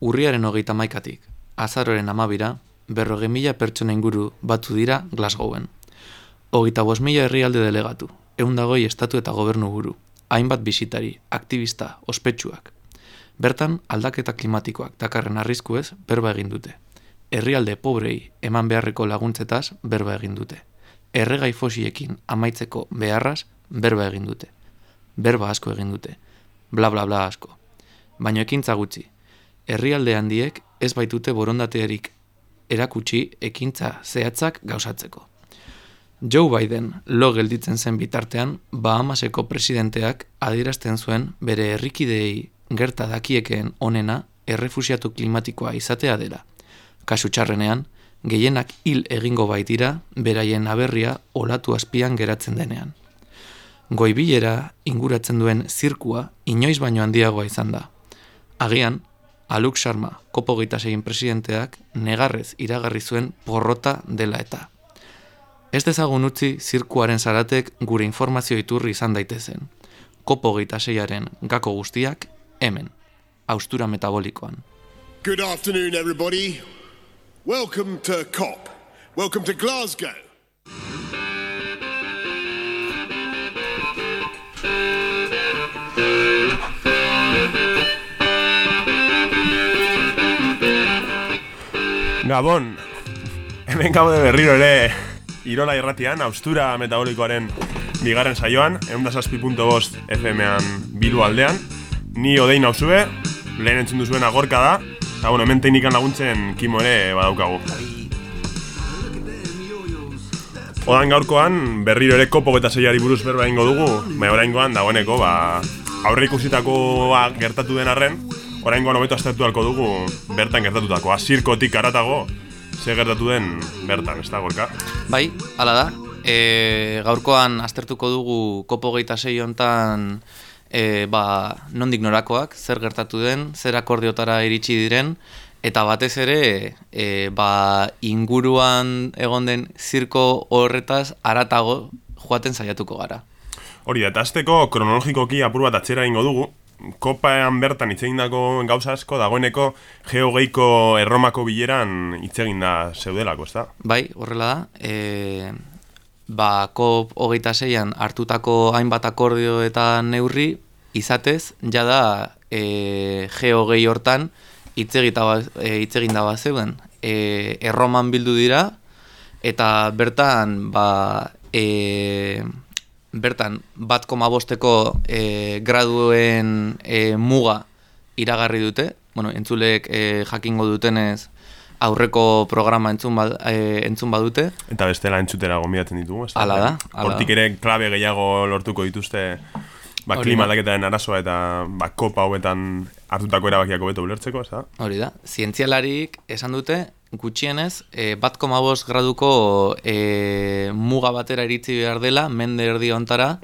Urriaren hogeita maikatik, azaroren amabira, berroge mila pertsona inguru batu dira Glasgowen. Hogeita bos mila herrialde delegatu, eundagoi estatu eta gobernu guru, hainbat bisitari, aktivista, ospetsuak. Bertan, aldaketa klimatikoak dakarren arriskuez berba egin dute. Herrialde pobrei eman beharreko laguntzetaz berba egin dute. Erregai fosiekin amaitzeko beharraz berba egin dute. Berba asko egin dute. Bla bla bla asko. Baina ekintza gutxi. Herrialde handiek ez baitute borondatearik erakutsi ekintza zehatzak gauzatzeko. Joe Biden lo gelditzen zen bitartean, Bahamaseko presidenteak adierazten zuen bere herrikideei gerta dakiekeen onena errefusiatu klimatikoa izatea dela. Kasu txarrenean, gehienak hil egingo baitira beraien aberria olatu azpian geratzen denean. Goibilera inguratzen duen zirkua inoiz baino handiagoa izan da. Agian, Aluk Sharma, kopo segin presidenteak, negarrez iragarri zuen porrota dela eta. Ez dezagun utzi zirkuaren zaratek gure informazio iturri izan daitezen. Kopo seiaren gako guztiak, hemen, austura metabolikoan. Good afternoon, everybody. Welcome to COP. Welcome to Glasgow. Gabon, hemen gaude berriro ere Irola irratian, austura metabolikoaren bigarren saioan, egun da FM-an bilu aldean. Ni odein nauzue, lehen entzun duzuen agorka da, eta bueno, hemen teknikan laguntzen kimo ere badaukagu. Odan gaurkoan, berriro ere kopo eta zeiari buruz berba ingo dugu, baina orain goan, dagoeneko, ba, aurre ikusitakoa gertatu den arren, orain goan hobeto aztertu dugu bertan gertatutako, azirkotik aratago, ze gertatu den bertan, ez da, gorka? Bai, ala da. E, gaurkoan aztertuko dugu kopo geita zei hontan e, ba, nondik norakoak, zer gertatu den, zer akordiotara iritsi diren, eta batez ere e, ba, inguruan egon den zirko horretaz aratago joaten saiatuko gara. Hori da, eta azteko kronologikoki apur bat atxera ingo dugu, kopaean bertan hitz dako gauza asko dagoeneko geogeiko erromako bileran hitz da zeudelako, ez da? Bai, horrela da. E, ba, kop hogeita zeian hartutako hainbat akordio eta neurri izatez, jada e, geogei hortan hitz ba, e, egin da bat zeuden. E, erroman bildu dira, eta bertan, ba, e, bertan bat koma bosteko e, graduen e, muga iragarri dute, bueno, entzulek e, jakingo dutenez aurreko programa entzun, ba, e, entzun badute. Eta bestela entzutera gombiatzen ditugu, ez da? Ala da. Hortik ere klabe gehiago lortuko dituzte ba, klima aldaketaren arazoa eta ba, kopa hauetan hartutako erabakiako beto ulertzeko, ez da? Hori da. Zientzialarik esan dute, gutxienez, e, bat komabos graduko e, muga batera iritzi behar dela, mende erdi ontara,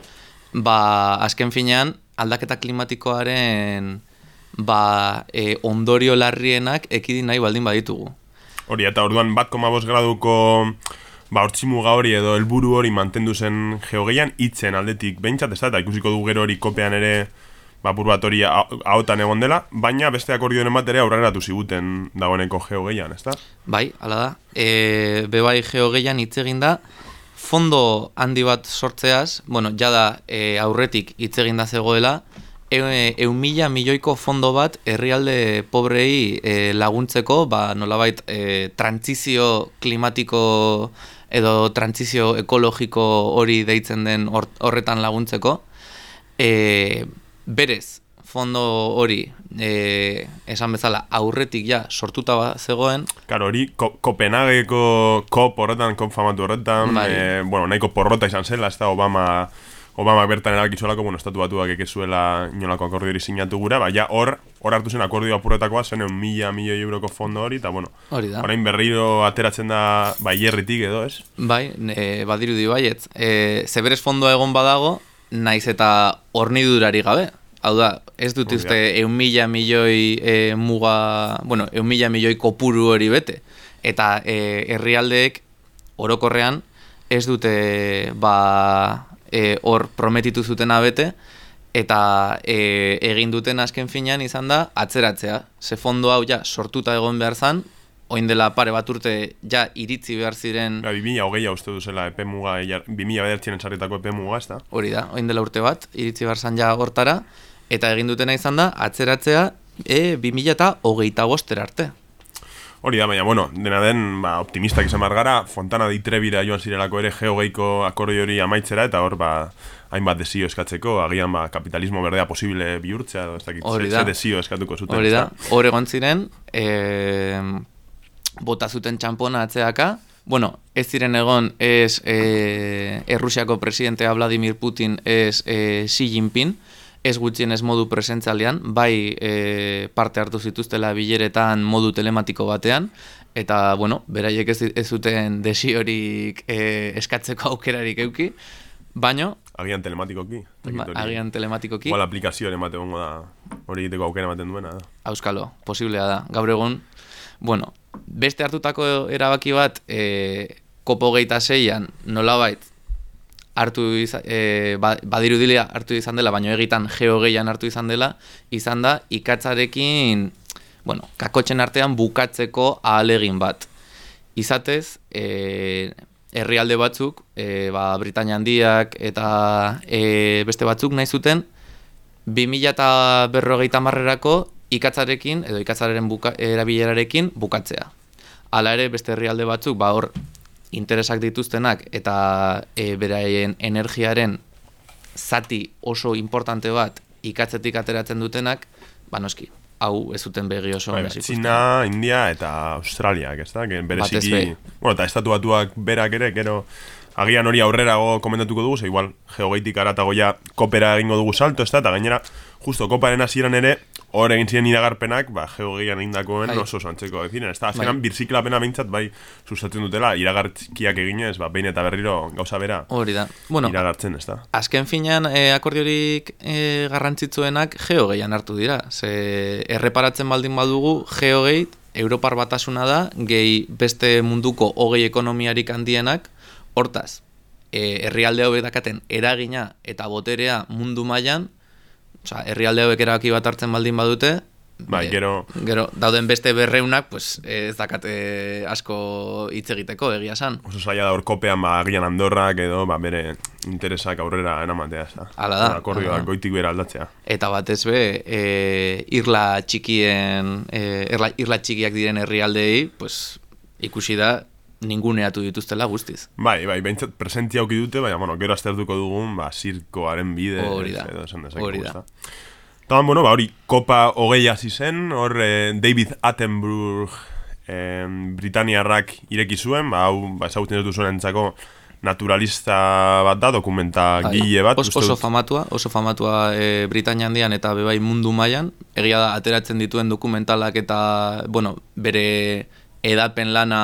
ba, azken finean, aldaketa klimatikoaren ba, e, ondorio larrienak ekidin nahi baldin baditugu. Hori, eta orduan bat komabos graduko ba, hortzimuga hori edo helburu hori mantendu zen geogeian, itzen aldetik behintzat, ez da, eta ikusiko du gero hori kopean ere ba, burbatori haotan egon dela, baina beste akordioen bat ere aurreratu ziguten dagoeneko geogeian, ez da? Bai, ala da. E, bebai geogeian hitz egin da, fondo handi bat sortzeaz, bueno, jada e, aurretik hitz egin da zegoela, e, mila milioiko fondo bat herrialde pobrei e, laguntzeko, ba, nolabait, e, trantzizio klimatiko edo trantzizio ekologiko hori deitzen den horretan laguntzeko. E, berez, fondo hori, e, esan bezala, aurretik ja, sortuta ba zegoen. Karo, hori, ko, Kopenhageko kop horretan, kop famatu horretan, bai. e, bueno, nahiko porrota izan zela, ez da Obama, Obama bertan erakizuelako, bueno, estatu batuak ekezuela inolako akordio hori sinatu gura, ba, ja, hor, hor hartu zen akordio apurretakoa, zen egun mila, mila euroko fondo hori, eta, bueno, hori da. Horain berriro ateratzen da, bai, hierritik edo, ez? Bai, e, badiru di baiet. E, zeberes fondoa egon badago, naiz eta hornidurari gabe. Hau da, ez dut uste eun mila milioi e, muga, bueno, eun mila milioi kopuru hori bete. Eta e, herrialdeek orokorrean ez dute ba, e, hor prometitu zutena bete, eta e, egin duten azken finean izan da atzeratzea. Ze fondo hau ja sortuta egon behar zan, oin dela pare bat urte ja iritzi behar ziren... 2000 hogeia uste duzela epe muga, 2000 bedertxinen sarritako epe muga, ez da? Hori da, oin dela urte bat, iritzi behar zan ja hortara, eta egin dutena izan da, atzeratzea, e, 2000 eta hogeita bostera arte. Hori da, baina, bueno, dena den, ba, optimistak izan gara, Fontana ditrebira joan zirelako ere geogeiko akordio hori amaitzera, eta hor, ba, hainbat desio eskatzeko, agian ba, kapitalismo berdea posible bihurtzea, ez dakit, ze desio eskatuko zuten. Hori da, hor egon ziren, e, bota zuten txampona atzeaka, bueno, ez ziren egon ez e, Errusiako presidentea Vladimir Putin ez e, Xi Jinping, ez gutxien ez modu presentzalean, bai e, parte hartu zituztela bileretan modu telematiko batean, eta, bueno, beraiek ez, ez zuten desiorik e, eskatzeko aukerarik euki, baino, Agian telematikoki. Ba, agian telematikoki. Igual aplikazio emate gongo da hori egiteko aukera ematen duena. Da. Auskalo, posiblea da. Gaur egun, bueno, beste hartutako erabaki bat, e, kopo geita zeian, nolabait, hartu izan, e, ba, badiru dilea hartu izan dela, baina egitan geo gehian hartu izan dela, izan da, ikatzarekin, bueno, kakotxen artean bukatzeko ahalegin bat. Izatez, e, herrialde batzuk, e, ba, Britania handiak eta e, beste batzuk nahi zuten 2000 eta berrogeita marrerako ikatzarekin edo ikatzaren buka, erabilerarekin bukatzea. Hala ere beste herrialde batzuk ba hor interesak dituztenak eta e, beraien energiaren zati oso importante bat ikatzetik ateratzen dutenak, ba noski, hau ez zuten begi oso bai, China, India eta Australia, ez da? Bereziki, bueno, eta estatu batuak berak ere, gero agian hori aurrerago komentatuko dugu, ze igual geogeitik aratago ja kopera egingo dugu salto, ez da? Eta gainera, justo koparen hasieran ere, hor egin ziren iragarpenak, ba, geogeian indakoen bai. oso zantzeko eziren. Ez da, azkenan, bai. birziklapena bintzat, bai, sustatzen dutela, iragartkiak eginez, ba, behin eta berriro gauza bera hori da. Bueno, iragartzen, ez da. Azken finean, e, akordiorik e, garrantzitzuenak geogeian hartu dira. Ze, erreparatzen baldin badugu, geogeit, Europar batasuna da, gehi beste munduko hogei ekonomiarik handienak, hortaz, e, herrialde hau dakaten eragina eta boterea mundu mailan Osa, herrialde hauek erabaki bat hartzen baldin badute, bai, e, gero... gero dauden beste berreunak, pues, ez dakate asko hitz egiteko, egia san. Oso zaila da hor kopean, ba, agian andorrak edo, ba, bere interesak aurrera enamatea, ez da. Hala da. Akordioak goitik bera aldatzea. Eta batez be, e, irla txikien, e, irla, irla txikiak diren herrialdei, pues, ikusi da, ninguneatu dituztela guztiz. Bai, bai, behintzat presentia auki dute, baina, bueno, gero aztertuko dugun, ba, zirkoaren bide. Hori da, hori da. Eta, bueno, ba, hori, kopa hogei hasi zen, hor eh, David Attenborough eh, Britaniarrak ireki zuen, ba, hau, ba, ezagutzen dut zuen entzako naturalista bat da, dokumenta bai. gile bat. Os, oso famatua, oso famatua e, Britania handian eta bebai mundu mailan egia da, ateratzen dituen dokumentalak eta, bueno, bere edapen lana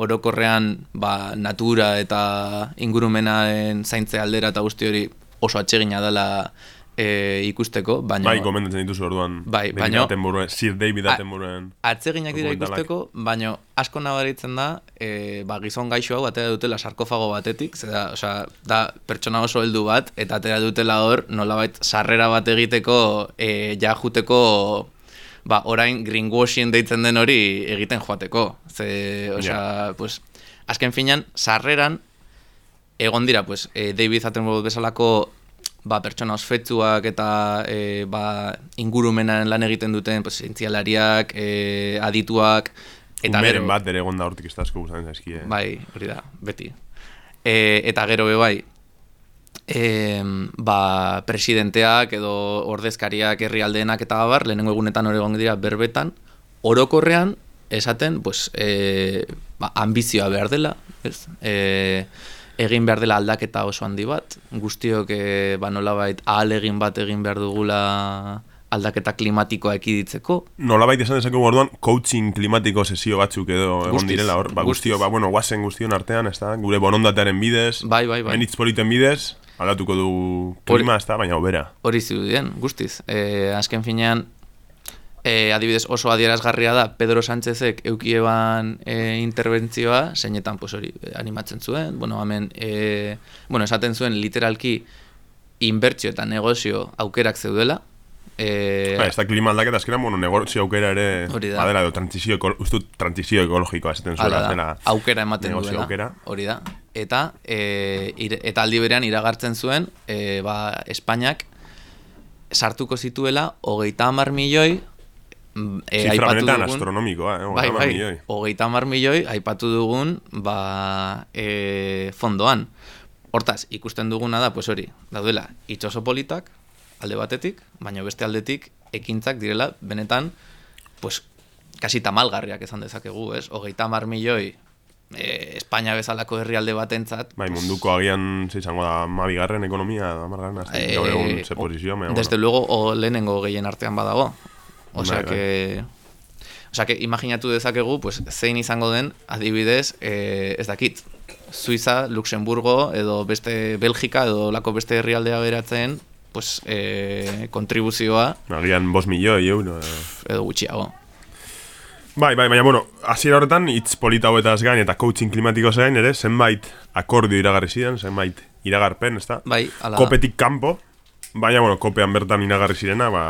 orokorrean ba, natura eta ingurumenaren zaintze aldera eta guzti hori oso atsegina dela e, ikusteko, baina... Bai, komendatzen dituzu orduan. Bai, baina... Sir David Attenboroughen... Atseginak dira ikusteko, baina asko nabaritzen da, e, ba, gizon gaixo hau atera dutela sarkofago batetik, zera, osea, da pertsona oso heldu bat, eta atera dutela hor, nolabait, sarrera bat egiteko, e, ja juteko ba, orain greenwashing deitzen den hori egiten joateko. Ze, osea, pues, azken finan, sarreran, egon dira, pues, e, David Attenborough bezalako ba, pertsona osfetzuak eta e, ba, ingurumenan lan egiten duten pues, entzialariak, e, adituak, eta Umeren bat ere egon da hortik ez da asko zaizki, Bai, hori da, beti. E, eta gero be bai, e, ba, presidenteak edo ordezkariak herrialdeenak eta bar, lehenengo egunetan hori dira berbetan, orokorrean, esaten, pues, e, ba, ambizioa behar dela, ez? E, egin behar dela aldaketa oso handi bat, guztiok e, ba, nolabait ahal egin bat egin behar dugula aldaketa klimatikoa ekiditzeko. Nolabait esan dezakegu orduan, coaching klimatiko sesio batzuk edo egon direla hor, ba, guztio, ba, bueno, guazen guztion artean, ez da, gure borondatearen bidez, bai, bai, bai. menitz politen bidez, Aldatuko du klima ez da, baina obera. Hori zidudien, guztiz. E, azken finean, e, adibidez oso adierazgarria da, Pedro Sánchezek eukieban e, interbentzioa, zeinetan pues, hori, animatzen zuen, bueno, hemen, e, bueno, esaten zuen literalki, inbertsio eta negozio aukerak zeudela. E... Ba, ez da klima aldaketa azkenan, bueno, negozio aukera ere badela edo transizio, ustu, transizio ekologikoa esaten zuela zela. Aukera ematen duela. Aukera. Hori da. Eta, e, eta aldi berean iragartzen zuen, e, ba, Espainiak sartuko zituela, hogeita hamar milioi, E, Zifra benetan astronomikoa, eh? bai, bai, hogeita hamar milioi, aipatu dugun, ba, e, fondoan. Hortaz, ikusten duguna da, pues hori, daudela, itxoso politak, alde batetik, baina beste aldetik, ekintzak direla, benetan, pues, kasi tamalgarriak esan dezakegu, ez? Hogeita mar milioi, e, Espainia bezalako herrialde batentzat. Bai, munduko agian, izango da, mabigarren ekonomia, amargarren, azte, e, gaur egun ze posizio, Desde luego, o lehenengo gehien artean badago. Osea, bai, que... Bai. Osea, que imaginatu dezakegu, pues, zein izango den, adibidez, eh, ez dakit, Suiza, Luxemburgo edo beste Belgika edo lako beste herrialdea beratzen pues, e, kontribuzioa Agian bos milioi euro edo gutxiago Bai, bai, baina, bueno, hasiera horretan, itz polita hoetaz gain eta coaching klimatiko zain, ere, zenbait akordio iragarri ziren, zenbait iragarpen, ez da? Bai, ala. Kopetik kanpo, baina, bueno, kopean bertan iragarri zirena, ba...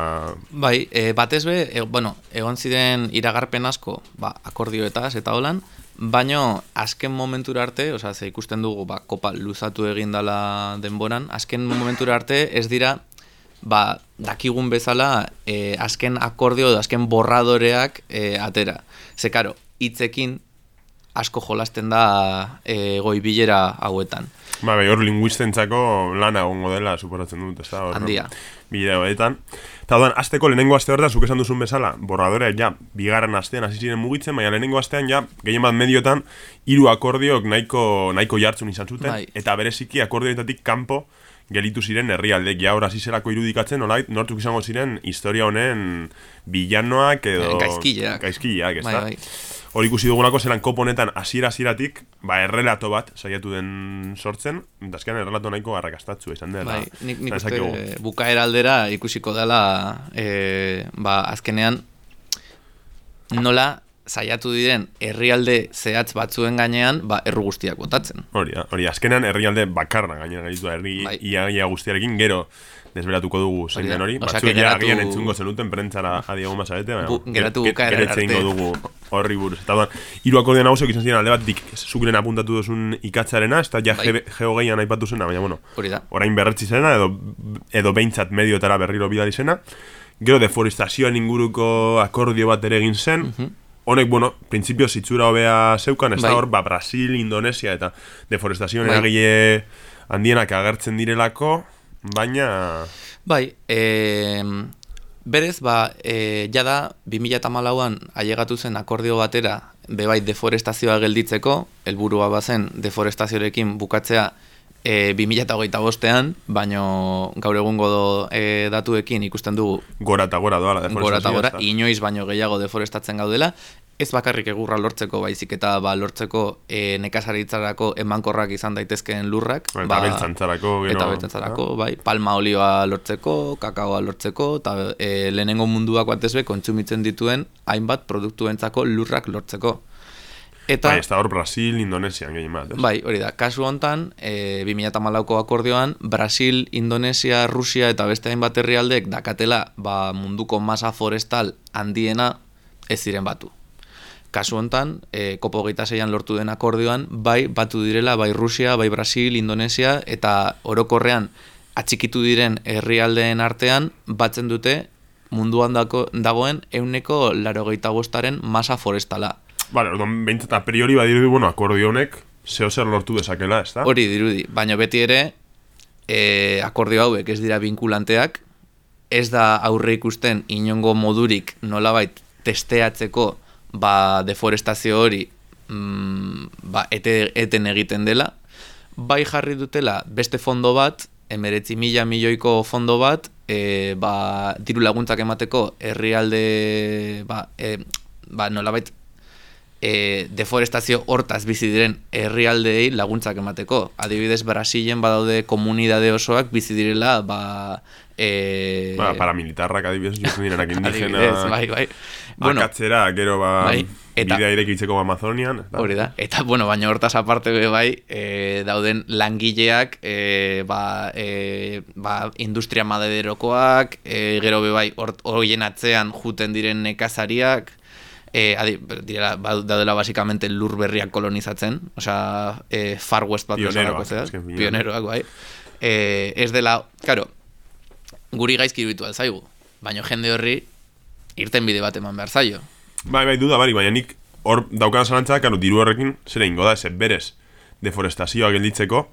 Bai, e, batez be, e, bueno, egon ziren iragarpen asko, ba, akordioetaz eta holan, Baino, azken momentura arte, oza, ze ikusten dugu, ba, kopa luzatu egin dela denboran, azken momentura arte ez dira, ba, dakigun bezala, e, azken akordio edo azken borradoreak e, atera. Ze, karo, hitzekin asko jolasten da e, goi bilera hauetan. Ba, bai, hor linguistentzako lana egongo dela, suporatzen dut, ez da? Handia. Bideoetan. Eta duan, azteko lehenengo aste horretan, zuk esan duzun bezala, borradore, ja, bigarren astean hasi ziren mugitzen, baina lehenengo astean, ja, gehien bat mediotan, hiru akordiok nahiko, nahiko jartzun izan zuten, bai. eta bereziki akordioetatik kanpo gelitu ziren herrialdek, ja, hor zerako irudikatzen, olait, nortzuk izango ziren, historia honen bilanoak edo... Gaizkileak. Gaizkileak, ez bai? Bai, hori ikusi dugunako zelan koponetan hasiera hasieratik ba errelato bat saiatu den sortzen dazkean errelato nahiko arrakastatzu izan dela. Bai, nik, nik uste bukaera aldera ikusiko dela e, ba, azkenean nola saiatu diren herrialde zehatz batzuen gainean ba erru guztiak botatzen. Hori hori azkenean herrialde bakarra gainean gaitu herri bai. ia, ia guztiarekin gero desberatuko dugu zein den hori. Batzu ja agian entzungo zenuten prentzara adiago mazarete. Bu, geratu buka arte. dugu horri buruz. Eta duan, iru akordean hau izan ziren alde bat dik zukuren apuntatu duzun ikatzarena, ez da ja bai. geogeian aipatu zena, baina bueno, orain berretzi zena, edo, edo behintzat medioetara berriro bidali zena. Gero deforestazioan inguruko akordio bat ere egin zen, uh Honek, bueno, prinsipio zitzura hobea zeukan, ez da bai. hor, ba, Brasil, Indonesia eta deforestazioan bai. eragile handienak agertzen direlako, Baina... Bai, e, berez, ba, e, jada, 2008an ailegatu zen akordio batera, bebai deforestazioa gelditzeko, helburua bazen deforestazioarekin bukatzea e, 2008 bostean, baino gaur egungo do, e, datuekin ikusten dugu... Gora eta gora doa, Gora eta gora, inoiz baino gehiago deforestatzen gaudela, ez bakarrik egurra lortzeko baizik eta ba, lortzeko e, nekazaritzarako emankorrak izan daitezkeen lurrak. Ba, ba, eta beltzantzarako eta beltzantzarako, bai, palma olioa lortzeko kakaoa lortzeko eta e, lehenengo munduak batezbe kontsumitzen dituen hainbat produktuentzako lurrak lortzeko. Eta, bai, ez da hor Brasil, Indonesia gehien bat, Bai, hori da, kasu hontan, e, 2008ko akordioan, Brasil, Indonesia, Rusia eta beste hainbat herrialdek dakatela ba, munduko masa forestal handiena ez ziren batu kasu hontan, e, kopo zeian lortu den akordioan, bai batu direla, bai Rusia, bai Brasil, Indonesia, eta orokorrean atxikitu diren herrialdeen artean, batzen dute munduan dako, dagoen euneko laro bostaren masa forestala. Bale, orduan, behintzat, a priori badirudi, bueno, akordio honek, zeo zer lortu dezakela, ez da? Hori dirudi, baina beti ere, e, akordio hauek ez dira vinkulanteak, ez da aurre ikusten inongo modurik nolabait testeatzeko ba, deforestazio hori mm, ba, ete, eten egiten dela, bai jarri dutela beste fondo bat, emeretzi mila milioiko fondo bat, e, ba, diru laguntzak emateko herrialde ba, e, ba, nolabait e, deforestazio hortaz bizi diren herrialdeei laguntzak emateko. Adibidez, Brasilen badaude komunidade osoak bizi direla ba, e... ba, paramilitarrak adibidez, justu direnak indígena. bai, bai. Bueno, akatzera, gero ba... Bai. eta, bidea irekitzeko Amazonian. Hori da, eta bueno, baina hortaz aparte be bai, e, dauden langileak, e, ba, e, ba, industria madederokoak, e, gero be bai, horien atzean juten diren nekazariak, e, adi, direla, ba, daudela basikamente lur berriak kolonizatzen, osea, e, Far West bat pioneroak, pioneroak, bai. E, ez dela, karo, guri gaizki bitu alzaigu, baina jende horri irten bide bat eman behar zaio. Bai, bai, duda, bari, baina nik hor daukan zalantza, kano, diru horrekin, zera ingo da, ez berez, deforestazioa gelditzeko,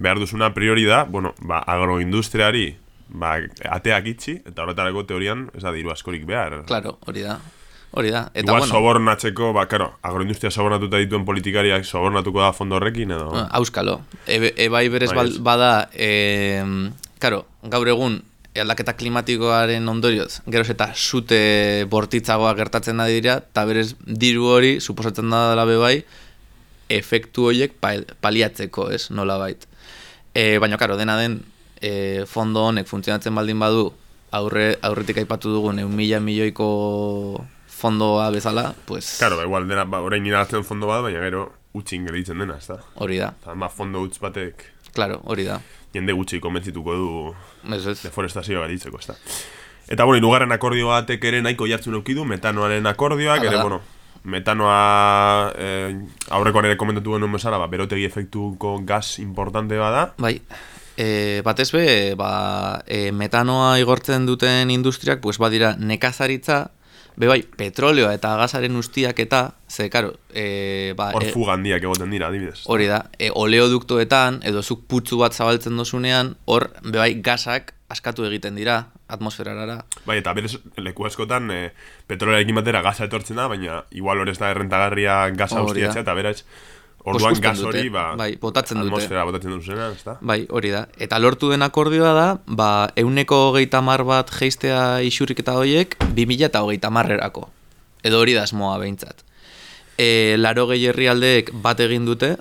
behar duzuna priori da, bueno, ba, agroindustriari, ba, ateak itxi, eta horretarako teorian, ez da, diru askorik behar. Claro, hori da. Hori da. Eta, Igual bueno, sobornatzeko, ba, karo, agroindustria sobornatuta dituen politikariak sobornatuko da fondo horrekin, edo? Ah, auskalo. E, e bai berez bai, bada, e, karo, gaur egun, aldaketa klimatikoaren ondorioz, geroz eta sute bortitzagoa gertatzen da dira, eta berez diru hori, suposatzen da dela bebai, efektu horiek paliatzeko, ez, nola bait. E, baina, karo, dena den, e, fondo honek funtzionatzen baldin badu, aurre, aurretik aipatu dugun, eun mila milioiko fondoa bezala, pues... Karo, ba, igual, dena, ba, orain iratzen fondo bat, baina gero, utxin gelitzen dena, ez da? Hori da. Eta, ba, fondo utz batek... Claro, hori da jende gutxi konbentzituko du deforestazioa garitzeko, ez da. Eta, bueno, inugarren akordio batek ere nahiko jartzen eukidu, metanoaren akordioak, ere, bueno, metanoa eh, aurrekoan ere komentatu genuen bezala, ba, berotegi efektuko gas importante bada. Bai, e, batez be, ba, e, metanoa igortzen duten industriak, pues badira nekazaritza, Be bai, petroleoa eta gasaren ustiak eta, ze, karo... E, ba, Hor e, fugandiak egoten dira, adibidez. Hori da, e, oleoduktoetan, edo zuk putzu bat zabaltzen dozunean, hor, be bai, gasak askatu egiten dira, atmosferara. Bai, eta berez, leku askotan, e, petroleoa egin batera gasa etortzen da, baina igual hor ez da errentagarria gasa ustiatzea, eta berez, Orduan gas hori, ba, bai, botatzen dute. Atmosfera botatzen dut zena, ez da? Bai, hori da. Eta lortu den akordioa da, ba, euneko hogeita mar bat geistea isurik eta horiek, bi mila eta hogeita marrerako. Edo hori da esmoa behintzat. E, laro gehi herrialdeek bat egin dute,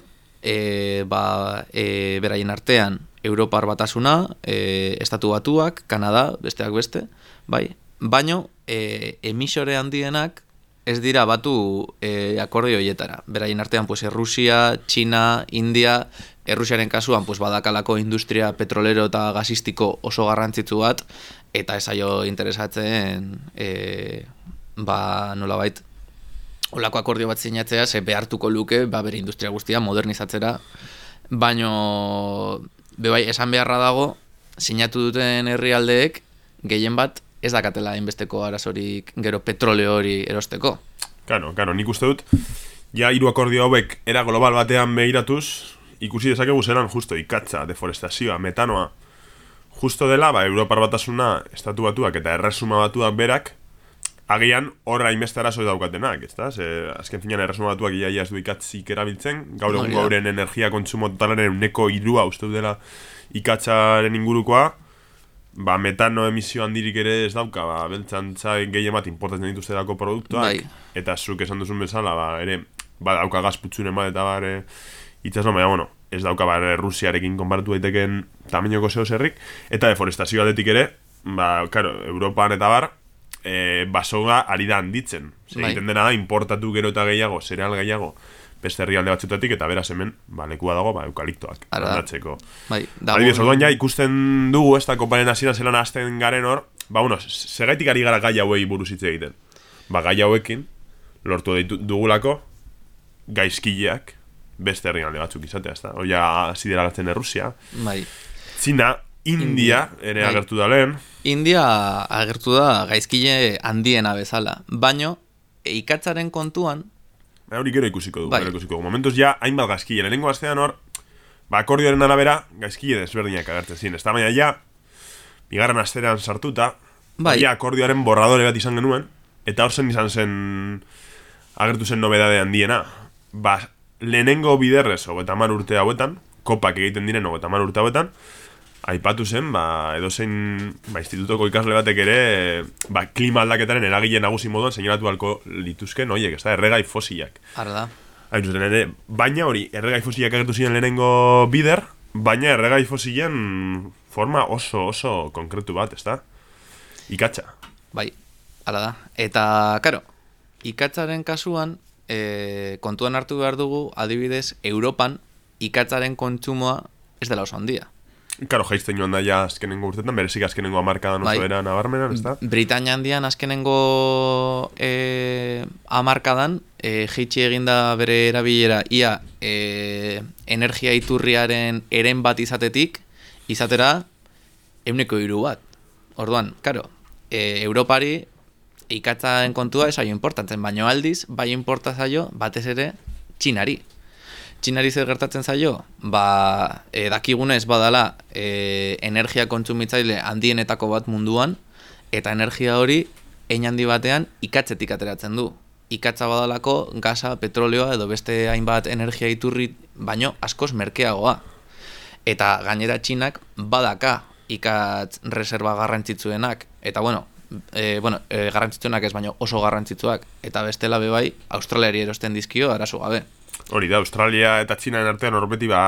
e, ba, e, beraien artean, Europar batasuna, e, Estatu Batuak, Kanada, besteak beste, bai. Baino, e, emisore handienak, ez dira batu e, akordio hoietara. Beraien artean, pues, Errusia, China, India, Errusiaren kasuan, pues, badakalako industria petrolero eta gasistiko oso garrantzitsu bat, eta ez aio interesatzen, e, ba, nola bait, olako akordio bat zinatzea, ze behartuko luke, ba, bere industria guztia modernizatzera, baino, bebai, esan beharra dago, sinatu duten herrialdeek, gehien bat, ez dakatela inbesteko arazorik gero petroleo hori erosteko. Claro, claro, nik uste dut, ja hiru akordio hauek era global batean behiratuz, ikusi dezakegu zelan justo ikatza, deforestazioa, metanoa, justo dela, ba, Europar batasuna, estatu batuak eta erresuma batuak berak, agian horra inbeste arazo daukatenak, ez da? Ze, azken finean erresuma batuak iaia ez du ikatzik erabiltzen, gaur egun gauren energia kontsumo totalaren uneko irua uste dela ikatzaren ingurukoa, ba, metano emisio handirik ere ez dauka, ba, beltzantza gehien bat importatzen dituzte dako produktuak, bai. eta zuk esan duzun bezala, ba, ere, ba, dauka gazputzunen bat, eta bare, itxaso, baina, bueno, ez dauka, ba, Rusiarekin konparatu daiteken tamainoko zeo zerrik, eta deforestazio adetik ere, ba, karo, Europan eta bar, e, basoga ari da handitzen. Zer, bai. dena da, importatu gero eta gehiago, zereal gehiago, beste herrialde batzutatik eta beraz hemen ba lekua dago ba eukaliptoak aldatzeko. Bai, dago. Adibidez, ja ikusten dugu ez da koparen hasiera zelan hasten garen hor, ba bueno, segaitik ari gara gai hauei buruz hitz egiten. Ba gai hauekin lortu dugulako gaizkileak beste herrialde batzuk izatea, ezta. Oia sidera gatzen Errusia. Bai. Zina, India, ere bai. agertu da lehen. India agertu da gaizkile handiena bezala. Baino, ikatzaren kontuan, hori gero ikusiko du, bai. gero ikusiko du. Momentuz ja, hainbat gazkile. Lehenengo astean hor, ba, akordioaren arabera, gazkile desberdinak agertzen ziren. Ez da baina ja, bigarren astean sartuta, bai. ja, akordioaren borradore bat izan genuen, eta hor zen izan zen, agertu zen nobedade handiena. Ba, lehenengo biderrez, hogetamar urte hauetan, kopak egiten diren hogetamar urte hauetan, aipatu zen, ba, edo zein ba, institutoko ikasle batek ere ba, klima aldaketaren eragile nagusi moduan seinalatu alko lituzke noiek, ez da, erregai fosilak. Ara da. ere, baina hori, erregai fosilak agertu ziren lehenengo bider, baina erregai fosilen forma oso, oso konkretu bat, ez da? Ikatxa. Bai, ala da. Eta, karo, ikatzaren kasuan, e, kontuan hartu behar dugu, adibidez, Europan ikatzaren kontsumoa ez dela oso handia. Karo, jaizten joan da ja azkenengo urtetan, berezik azkenengo amarkadan oso bai. era nabarmenan, ez da? Britania handian azkenengo e, amarkadan, e, jeitsi eginda bere erabilera, ia e, energia iturriaren eren bat izatetik, izatera, euneko iru bat. Orduan, karo, e, Europari ikatzaren kontua ez aio importatzen, baino aldiz, bai importa zaio, batez ere, txinari txinari zer gertatzen zaio, ba, e, dakigunez badala e, energia kontsumitzaile handienetako bat munduan, eta energia hori ein handi batean ikatzetik ateratzen du. Ikatza badalako gaza, petroleoa edo beste hainbat energia iturri baino askoz merkeagoa. Eta gainera txinak badaka ikatz reserva garrantzitsuenak. Eta bueno, e, bueno e, garrantzitsuenak ez baino oso garrantzitsuak. Eta bestela bebai, Australiari erosten dizkio arazo gabe. Hori da, Australia eta Txina artean horbeti ba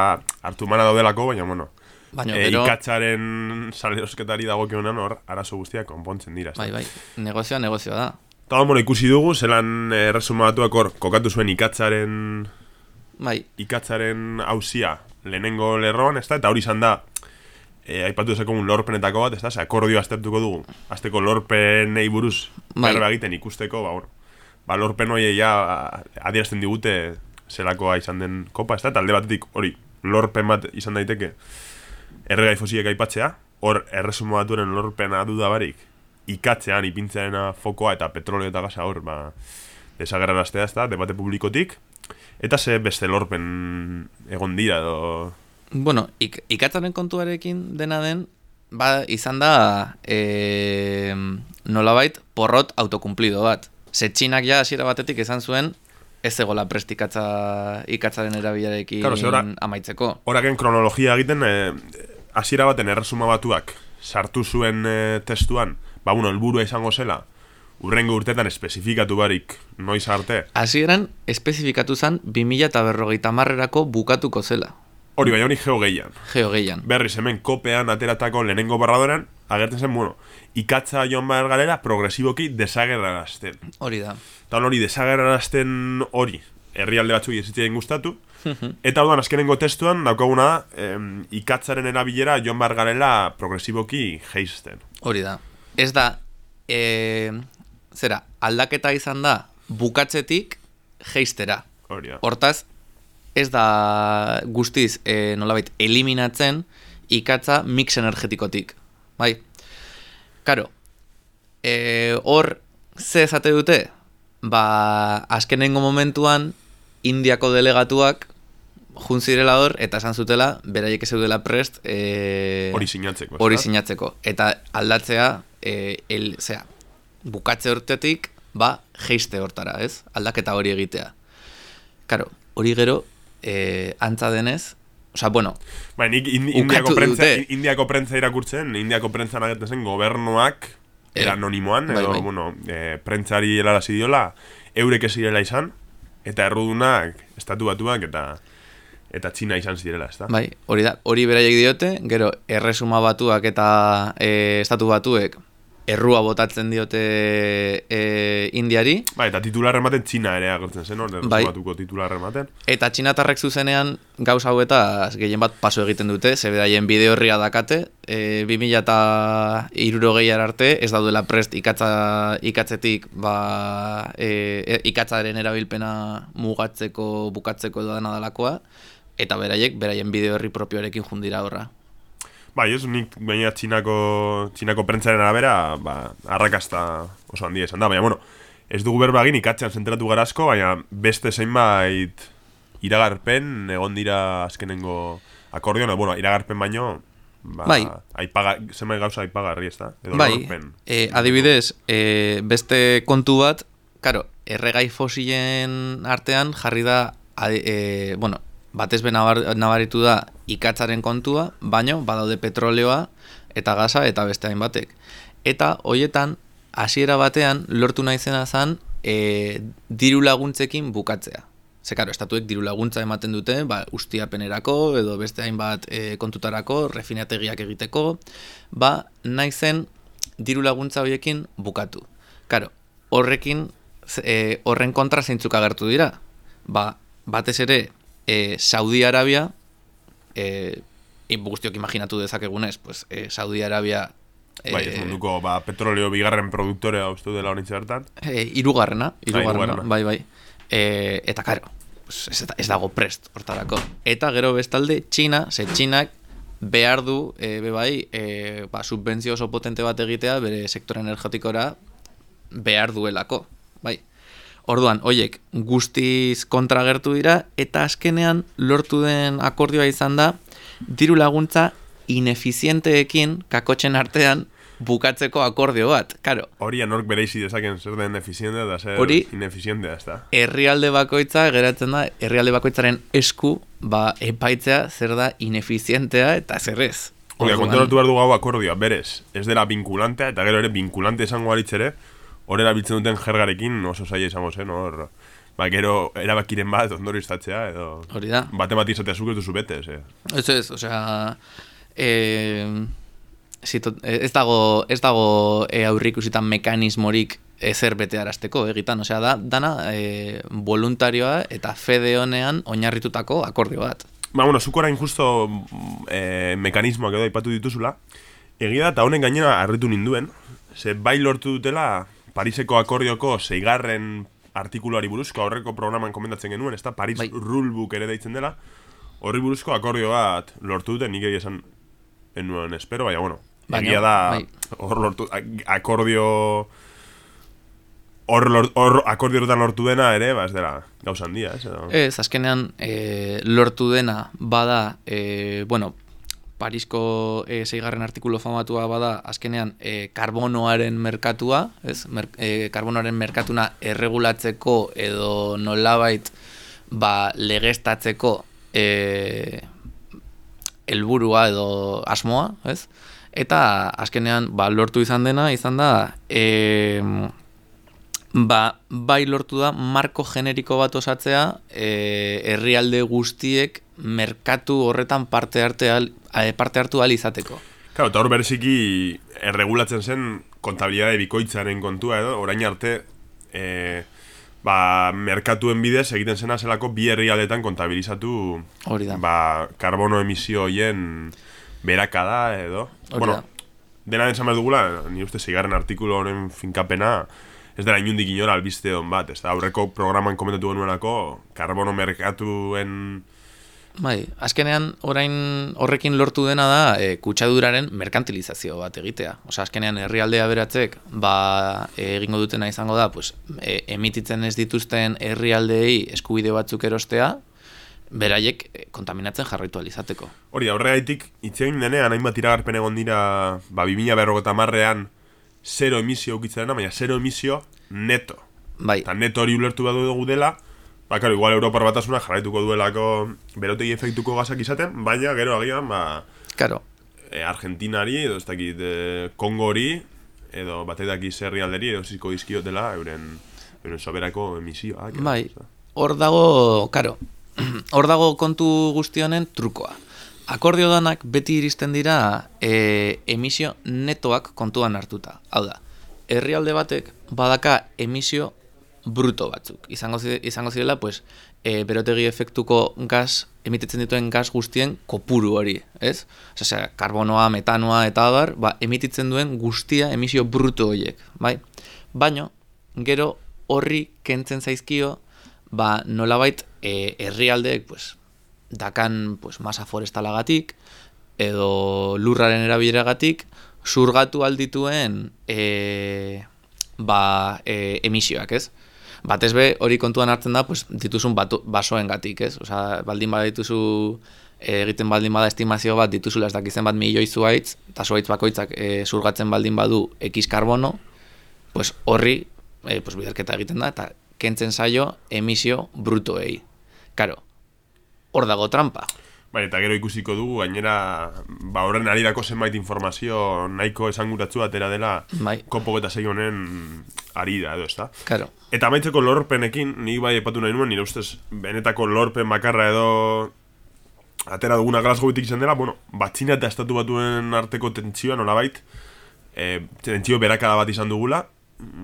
hartu mana daudelako, baina bueno. Baina, e, pero... Ikatzaren salerosketari dago kionan hor, arazo guztiak konpontzen dira. Bai, bai, negozioa, negozioa da. Eta bueno, ikusi dugu, zelan erresuma batuak hor, kokatu zuen ikatzaren... Bai. Ikatzaren hausia lehenengo lerroan, ez da, eta hori izan da, e, aipatu ezeko un lorpenetako bat, ez da, akordio aztertuko dugu, azteko lorpenei buruz, bai. egiten ikusteko, ba, ba lorpen hori ja adierazten digute zelakoa izan den kopa, ez da, talde batetik hori lorpen bat izan daiteke erregai fosiek aipatzea, hor erresumo baturen lorpena dudabarik ikatzean ipintzeena fokoa eta petroleo eta gasa hor, ba, desagerraraztea ez da, debate publikotik, eta ze beste lorpen egon dira, edo... Bueno, ik ikatzaren kontuarekin dena den, ba, izan da, e, nolabait, porrot autokumplido bat. Zetxinak ja hasiera batetik izan zuen, ez egola prestikatza ikatzaren erabilarekin claro, amaitzeko. Horaken kronologia egiten, eh, hasiera baten erresuma batuak sartu zuen eh, testuan, ba, bueno, elburua izango zela, urrengo urtetan espezifikatu barik noiz arte. Hasieran espezifikatu zen 2000 eta berrogeita marrerako bukatuko zela. Hori, baina hori geogeian. Geogeian. Berriz, hemen kopean ateratako lehenengo barradoran, agertzen zen, bueno, ikatza joan behar galera progresiboki desagerrarazten. Hori da. Eta hori desagerrarazten hori, herrialde batzuk ezitzen gustatu, eta hori azkenengo testuan, daukaguna da, ikatzaren erabilera joan behar galera progresiboki geizten. Hori da. Ez da, e, zera, aldaketa izan da, bukatzetik geistera. Hori da. Hortaz, ez da guztiz, e, nolabait, eliminatzen ikatza mix energetikotik. Bai, Karo, e, hor, ze esate dute? Ba, azkenengo momentuan, Indiako delegatuak juntzirela hor, eta esan zutela, beraiek zeudela prest, e, hori sinatzeko. Hori sinatzeko. Eta aldatzea, e, el, zera, bukatze hortetik, ba, geiste hortara, ez? Aldaketa hori egitea. Karo, hori gero, e, antza denez, Osa, bueno... Ba, nik indiako, prentza, indiako prentza irakurtzen, indiako prentza nagetzen zen gobernuak eh, era anonimoan, bai, edo, bai. bueno, e, prentzari helarazi diola, eurek esirela izan, eta errudunak, estatu batuak, eta eta txina izan zirela, ez da? Bai, hori da, hori beraiek diote, gero, erresuma batuak eta e, estatu batuek, errua botatzen diote e, indiari. Bai, eta titular ematen txina ere agertzen zen, hor, bai. titular ematen. Eta txinatarrek zuzenean gauza hau eta gehien bat paso egiten dute, zeberaien bideo horria dakate, e, 2000 eta iruro arte, ez daudela prest ikatza, ikatzetik ba, e, e, ikatzaren erabilpena mugatzeko, bukatzeko edo dalakoa, eta beraiek, beraien bideo horri propioarekin jundira horra. Bai, ez, nik baina txinako, txinako prentzaren arabera, ba, arrakasta oso handia esan da, baina, bueno, ez dugu berba egin ikatzean zentratu garazko, baina beste zeinbait iragarpen, egon dira azkenengo akordion, bueno, iragarpen baino, ba, bai. aipaga, zenbait gauza aipagarri ez da, edo bai. E, adibidez, e, beste kontu bat, karo, erregai fosilen artean jarri da, e, bueno, batez ben nabaritu da ikatzaren kontua, baino badaude petroleoa eta gaza eta beste hainbatek. Eta hoietan hasiera batean lortu naizena zan e, diru laguntzekin bukatzea. Ze karo, estatuek diru laguntza ematen dute, ba, ustiapenerako edo beste hainbat e, kontutarako, refinategiak egiteko, ba, naizen diru laguntza horiekin bukatu. Karo, horrekin e, horren kontra zeintzuk agertu dira. Ba, batez ere, e, Saudi Arabia, e, guztiok imaginatu dezakegunez, pues, e, Saudi Arabia... E, bai, ez munduko, ba, petroleo bigarren produktorea uste dela horintze bertan. E, irugarrena, irugarrena, bai, bai. E, eta, karo, ez, ez dago prest, hortarako. Eta gero bestalde, Txina, ze Txinak behar du, e, be bai, e, ba, subbentzio oso potente bat egitea, bere sektore energetikora behar duelako, bai. Orduan, hoiek guztiz kontragertu dira, eta azkenean lortu den akordioa izan da, diru laguntza inefizienteekin kakotxen artean bukatzeko akordio bat, karo. Hori anork bereizi dezaken zer den efizientea da zer Hori, inefizientea, ez da. Herrialde bakoitza, geratzen da, herrialde bakoitzaren esku, ba, epaitzea zer da inefizientea eta zer ez. Hori, kontrolatu behar du gau akordioa, berez, ez dela vinkulantea, eta gero ere vinkulante esango ere, hori erabiltzen duten jergarekin oso zaila izango zen, hor... Ba, gero erabakiren bat ondori iztatzea, edo... Hori da. Bate bat izatea zuketu zu bete, ez, Ez ez, osea... Eh, zito, ez dago, ez dago e, aurrik usitan mekanismorik ezer bete arazteko egitan, osea da, dana e, voluntarioa eta fede honean oinarritutako akordio bat. Ba, bueno, zuko orain justo e, mekanismoak edo ipatu dituzula, egia da, eta honen gainera harritu ninduen, ze bai lortu dutela Pariseko akordioko zeigarren artikuluari buruzko aurreko programan komendatzen genuen, ez Paris bai. Rulebook ere deitzen dela, horri buruzko akordio bat lortu dute, nik egia esan enuen espero, baina bueno, Baina, da, bai. hor lortu, akordio... Hor, hor akordio lortu dena ere, ba, ez dela, gauza handia, ez? Edo? Ez, azkenean, e, lortu dena, bada, e, bueno, Parisko e, zeigarren artikulo famatua bada, azkenean, e, karbonoaren merkatua, ez? Mer, e, karbonoaren merkatuna erregulatzeko edo nolabait, ba, legestatzeko e, elburua edo asmoa, ez? eta azkenean ba, lortu izan dena izan da e, ba, bai lortu da marko generiko bat osatzea e, herrialde guztiek merkatu horretan parte, arte al, parte hartu al izateko. Claro, eta hor bereziki erregulatzen zen kontabilidade bikoitzaren kontua edo, orain arte e, ba, merkatuen bidez egiten zena zelako bi herrialdetan kontabilizatu Hori da. ba, karbono emisio hoien berakada edo. bueno, dena den samar dugula, ni uste zigarren artikulo honen finkapena, ez dela inundik inora albiste hon bat, ez da, aurreko programan komentatu genuenako, karbono merkatuen... Bai, azkenean orain horrekin lortu dena da e, kutsaduraren merkantilizazio bat egitea. Osa, azkenean herrialdea beratzek, ba, e, egingo dutena izango da, pues, e, emititzen ez dituzten herrialdeei eskubide batzuk erostea, beraiek eh, kontaminatzen jarraitu alizateko. Hori, aurreaitik, itzein denean, hainbat iragarpen egon dira, ba, 2000 berrogeta marrean, zero emisio ukitzen dena, baina zero emisio neto. Bai. Eta neto hori ulertu badu dugu dela, ba, karo, igual Europar batasuna jarraituko duelako berotegi efektuko gazak izaten, baina gero agian, ba... Karo. E, Argentinari, edo ez dakit, e, Kongori, edo batetak izerri alderi, edo zizko dizkiotela, euren, euren soberako emisioa. Bai, hor dago, karo, hor dago kontu guztionen trukoa. Akordio danak beti iristen dira e, emisio netoak kontuan hartuta. Hau da, herrialde batek badaka emisio bruto batzuk. Izango, izango zirela, pues, e, berotegi efektuko gas, emititzen dituen gas guztien kopuru hori, ez? Osea, karbonoa, metanoa eta abar, ba, emititzen duen guztia emisio bruto horiek, bai? Baino, gero horri kentzen zaizkio, ba, nolabait e, herrialdeek pues, dakan pues, masa forestalagatik edo lurraren erabileragatik zurgatu aldituen e, ba, e, emisioak, ez? Batez be, hori kontuan hartzen da, pues, dituzun batu, basoen gatik, ez? Osa, baldin bada dituzu, e, egiten baldin bada estimazio bat, dituzula ez dakizen bat milioi zuaitz, eta zuaitz bakoitzak e, zurgatzen baldin badu ekiz karbono, pues, horri, e, pues, bidarketa egiten da, eta kentzen zaio emisio brutoei. Karo, hor dago trampa. Bai, eta gero ikusiko dugu, gainera, ba, horren ari dako zenbait informazio nahiko esanguratzu atera dela bai. kopo eta zei honen ari da, edo, ezta? Karo. Eta maitzeko lorpenekin, ni bai epatu nahi nuen, nire ustez, benetako lorpen makarra edo atera duguna Glasgowitik izan dela, bueno, batxina eta estatu batuen arteko tentsioa, nolabait, e, tentsio berakada bat izan dugula,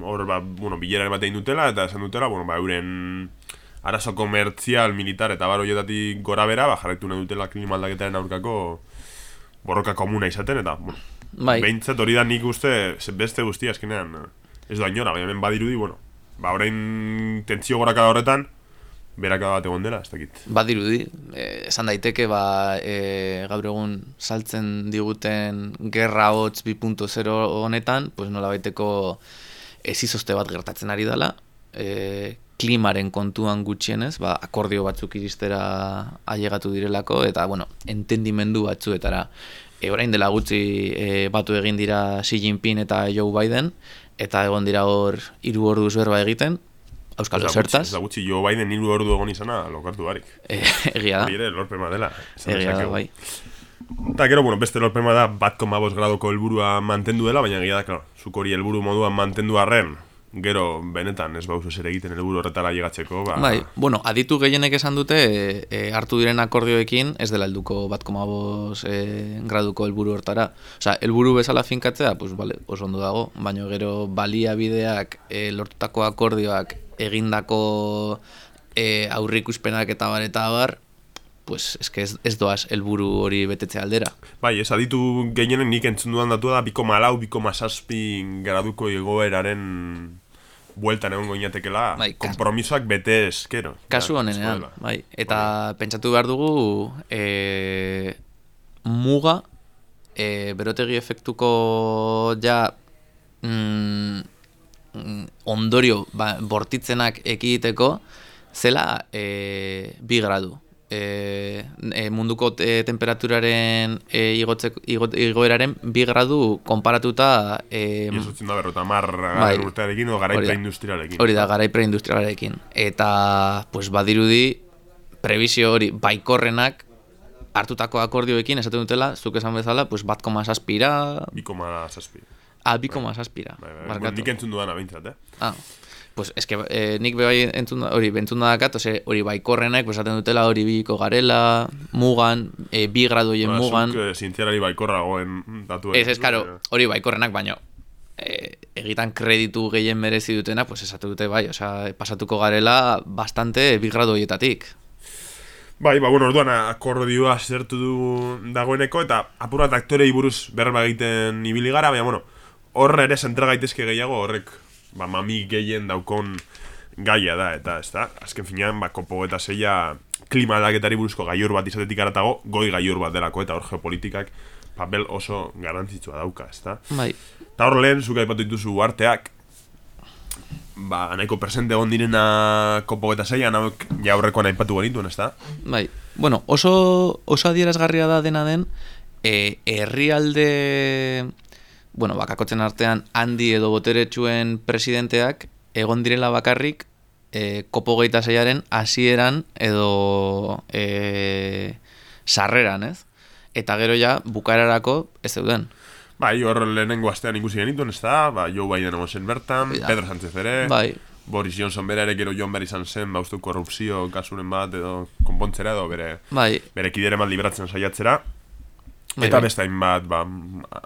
hor, ba, bueno, bilera egin dutela, eta esan dutela, bueno, ba, euren arazo komertzial, militar, eta baro jotatik gora bera, ba, jarretu nahi dutela klimaldaketaren aurkako borroka komuna izaten, eta, bueno, bai. behintzat hori da nik uste, beste guztia, eskenean, ez da inora, baina badirudi, bueno, ba, orain tentzio goraka horretan, beraka bat egon dela, ez dakit. Badirudi, eh, esan daiteke, ba, e, gaur egun saltzen diguten gerra hotz 2.0 honetan, pues nola baiteko ez bat gertatzen ari dela, e, klimaren kontuan gutxienez, ba, akordio batzuk iristera ailegatu direlako, eta, bueno, entendimendu batzuetara. E, orain dela gutxi e, batu egin dira Xi Jinping eta Joe Biden, eta egon dira hor hiru ordu berba egiten, Euskal Zertaz. Ez da gutxi, jo Biden hiru ordu egon izana, lokartu barik. E, egia da. Ere, lorpema dela. Egia da, bai. Eta gero, bueno, beste lorpema da, bat koma gradoko helburua mantendu dela, baina egia da, klaro, zukori helburu moduan mantendu arren, gero, benetan, ez bauzu zer egiten helburu horretara llegatzeko, ba... Bai, bueno, aditu gehienek esan dute, e, hartu diren akordioekin, ez dela helduko bat koma e, graduko helburu horretara. Osa, helburu bezala finkatzea, pues, vale, oso ondo dago, baina gero baliabideak, e, lortutako akordioak, egindako e, aurrikuspenak eta bar eta bar, pues es que ez, ez doaz helburu hori betetze aldera. Bai, ez aditu gehienen nik entzun duan datu da, biko malau, biko masazpi graduko egoeraren bueltan egon goinatekela, bai, kompromisoak bete eskero. Kasu honenean, bai. Eta bai. pentsatu behar dugu, e, muga, e, berotegi efektuko ja, mm, Mm, ondorio ba, bortitzenak ekiditeko zela e, bi gradu. E, e, munduko e, temperaturaren e, igotzeko, igoeraren bi gradu konparatuta e, Iesutzen da berrota mar bai, urtearekin o garaipa industrialekin hori da garaipa industrialekin eta pues, badirudi prebizio hori baikorrenak hartutako akordioekin esaten dutela, zuk esan bezala pues, bat koma saspira bi koma saspira Albiko bai. masaspira. Bai, bai, bai. Nik entzun duan abintzat, eh? Ah, pues es que eh, nik bebai entzun hori bentzun dakat, ose, hori bai korrenek, pues aten dutela hori biko garela, mugan, eh, bi gradoien ba, mugan. Zuk, eh, zintziarari bai korragoen datu. Ez, ez, karo, hori bai korrenak, baino, eh, egitan kreditu gehien merezi dutena, pues esatu dute bai, osea, pasatuko garela bastante bi gradoietatik. Bai, ba, bueno, orduan akordioa zertu du dagoeneko, eta apurat aktorei buruz berba egiten ibili gara, baina, bueno, horre ere zentra gaitezke gehiago horrek ba, mami gehien daukon gaia da, eta ez da, azken finean, ba, kopo eta zeia klima aldaketari buruzko gaiur bat izatetik aratago, goi gaiur bat delako, eta hor geopolitikak papel oso garantzitsua dauka, ez da? Bai. Eta hor lehen, zuka ipatu dituzu arteak, ba, nahiko presente egon direna kopo eta zeia, nauk ja aurrekoan aipatu genituen, ez da? Bai. Bueno, oso, oso adierazgarria da dena den, e, herrialde bueno, bakakotzen artean handi edo boteretsuen presidenteak egon direla bakarrik e, kopo geita zeiaren hasieran edo e, sarreran, ez? Eta gero ja, bukararako ez zeuden. Bai, hor lehenengo astean ikusi genituen, ez da? Ba, Joe Biden egon bertan, Pedro Sánchez ere, bai. Boris Johnson bere ere gero John Berry izan zen, ba, korrupzio kasuren bat, edo konpontzera, edo bere, bai. bere kidere mal libratzen saiatzera. Bai, eta bai. beste hainbat, ba,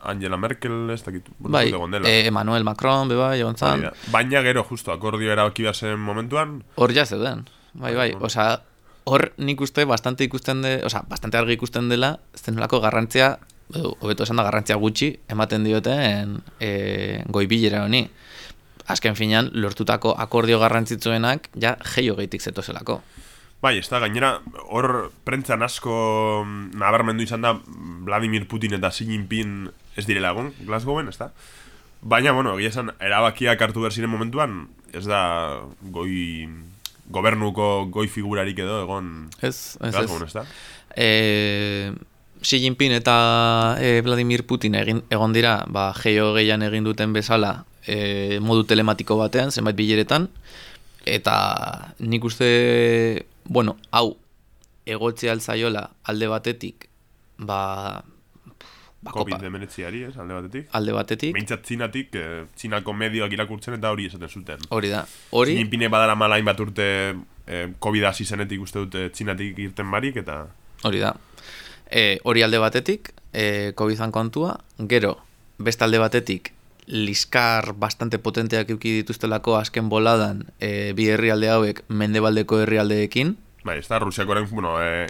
Angela Merkel, ez dakit, bai, e, Emmanuel Macron, beba, egon zan. Baina gero, justo, akordio erabaki zen momentuan. Hor ja zeuden, bai, bai, bai oza, hor nik uste bastante ikusten de, oza, bastante argi ikusten dela, zenolako garrantzia, hobeto esan da garrantzia gutxi, ematen dioten e, goi bilera honi. Azken finean, lortutako akordio garrantzitzuenak, ja, geio gehitik zetozelako. Bai, ez da, gainera, hor prentzan asko nabarmendu izan da Vladimir Putin eta Xi Jinping ez direla egon, Glasgowen, ez da? Baina, bueno, egia esan, erabakiak hartu behar ziren momentuan, ez da goi gobernuko goi figurarik edo egon ez, ez, Glasgowen, ez da? E, Xi Jinping eta e, Vladimir Putin egin, egon dira, ba, geio gehian egin duten bezala e, modu telematiko batean, zenbait bileretan, eta nik uste bueno, hau, egotzi altzaiola alde batetik, ba... ba COVID-19 ez, alde batetik? Alde batetik. Beintzat txinatik, eh, txinako medioak irakurtzen eta hori esaten zuten. Hori da. Hori... Zinpine badara malain bat urte eh, COVID hasi zenetik uste dute txinatik irten barik eta... Hori da. E, hori alde batetik, e, COVID-an kontua, gero, beste alde batetik, liskar bastante potenteak euki dituztelako azken boladan e, bi herrialde hauek mendebaldeko herrialdeekin. Bai, ez da, Rusiakoren, bueno, e,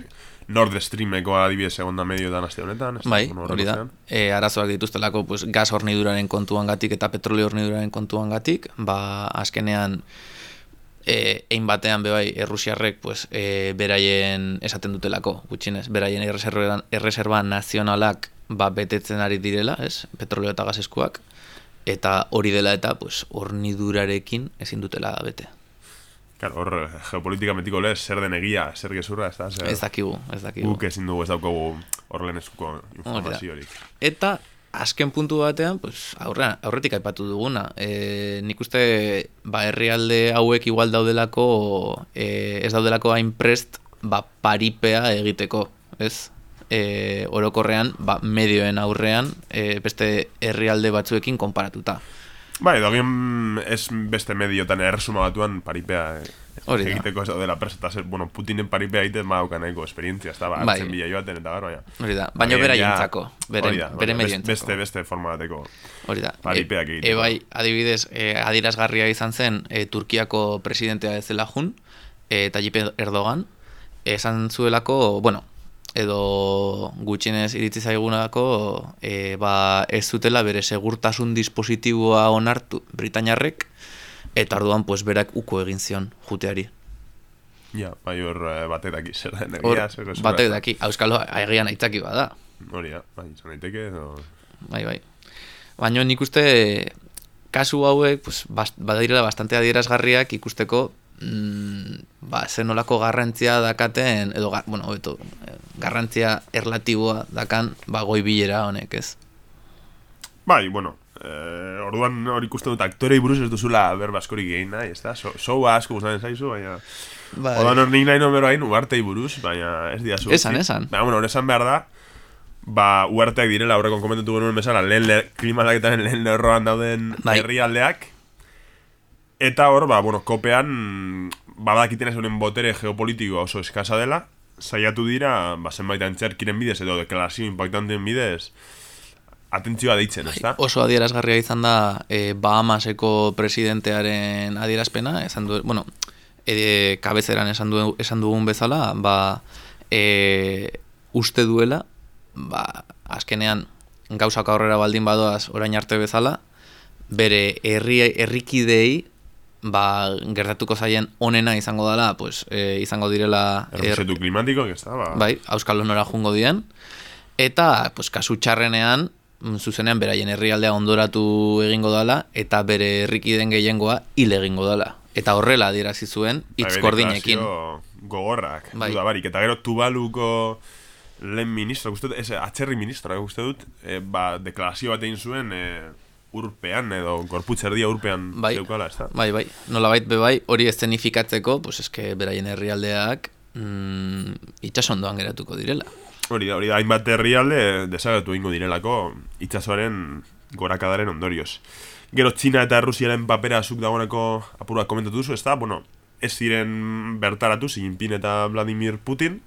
Nord Streameko adibidez egon da medio dan aste honetan. Ez bai, hori da. E, arazoak dituztelako pues, gaz horniduraren kontuan gatik eta petrolio horniduraren kontuan gatik. Ba, azkenean, e, ein batean bebai errusiarrek pues, e, beraien esaten dutelako, gutxinez, beraien erreserba, erreserba nazionalak ba, betetzen ari direla, ez? petrolio eta gazeskuak, eta hori dela eta pues, hornidurarekin ezin dutela bete. Claro, hor, geopolitika metiko lez, zer den egia, zer gezurra, ez da? Zer, ez dakigu, ez dakigu. Guk ezin dugu ez daukagu hor lehen informaziorik. Eta, azken puntu batean, pues, aurre, aurretik aipatu duguna. E, nik uste, ba, herrialde hauek igual daudelako, e, ez daudelako hain prest, ba, paripea egiteko, ez? E, orokorrean, ba, medioen aurrean, e, beste herrialde batzuekin konparatuta. Bai, edo ez beste mediotan erresuma batuan paripea eh, Hori egiteko ez dela presa, eta bueno, Putinen paripea egiten ma hauka nahiko esperientzia, ez da, ba, bai. bia joaten eta gara, baina. Hori da, baina bera jentzako, bere, da, bere medio Beste, beste forma bateko Hori da, paripeak egiteko. E, bai, adibidez, e, adirazgarria izan zen e, Turkiako presidentea ez dela jun, e, Tayyip Erdogan, esan zuelako, bueno, edo gutxienez iritzi zaigunako e, ba, ez zutela bere segurtasun dispositiboa onartu Britainarrek eta arduan pues, berak uko egin zion juteari. Ja, bai hor eh, batek daki zer da energia. Batek daki, hauskalo egian aitzaki bada. Hori, ja, bai, zan aiteke edo... Bai, bai. Baina nik uste kasu hauek pues, badirela bastante adierazgarriak ikusteko mm, ba, zenolako garrantzia dakaten, edo, bueno, beto, garrantzia erlatiboa dakan, ba, goi bilera honek, ez? Bai, bueno, eh, orduan hori ikusten dut, aktorei buruz ez duzula berba askorik egin nahi, ez da? So, asko gustatzen zaizu, baina... Bai. Odan hor nik nahi nomero hain uartei buruz, baina ez diazu. Esan, esan. Baina, bueno, esan behar da, ba, uarteak direla, horrekon komentetu genuen bezala, lehen le, klimalaketaren lehen lerroan dauden bai. herrialdeak, Eta hor, ba, bueno, kopean, badakiten ez honen botere geopolitiko oso eskasa dela, saiatu dira, ba, zenbait antzerkiren bidez, edo deklarazio impactanteen bidez, atentzioa deitzen, ez? Bai, oso adierazgarria izan da, e, Bahamaseko presidentearen adierazpena, esan du, bueno, e, kabezeran esan, du, esan dugun bezala, ba, e, uste duela, ba, azkenean, gauzak aurrera baldin badoaz orain arte bezala, bere herri, herrikidei ba, gertatuko zaien onena izango dela, pues, e, izango direla... Erresetu er, klimatiko, ez da, ba. Bai, auskal honora jungo dien. Eta, pues, kasu txarrenean, mm, zuzenean, beraien herrialdea ondoratu egingo dela, eta bere herriki den gehiengoa hil egingo dela. Eta horrela adierazi zuen, bai, hitz kordinekin. gogorrak, bai. duda. Eta gero tubaluko lehen ministro, guztu dut, ez, atxerri ministro, guztu dut, e, ba, deklarazio bat egin zuen, e, urpean edo gorputzerdia urpean bai, zeukala, ez da? Bai, bai, nola bait, be bai, hori eszenifikatzeko, pues eske beraien herrialdeak mm, itxasondoan geratuko direla. Hori da, hori da, hainbat herrialde desagatu ingo direlako itxasoaren gorakadaren ondorioz. Gero Txina eta Rusiaren papera zuk dagoeneko apurak komentatu duzu, ez da? Bueno, ez ziren bertaratu, Zinpin eta Vladimir Putin,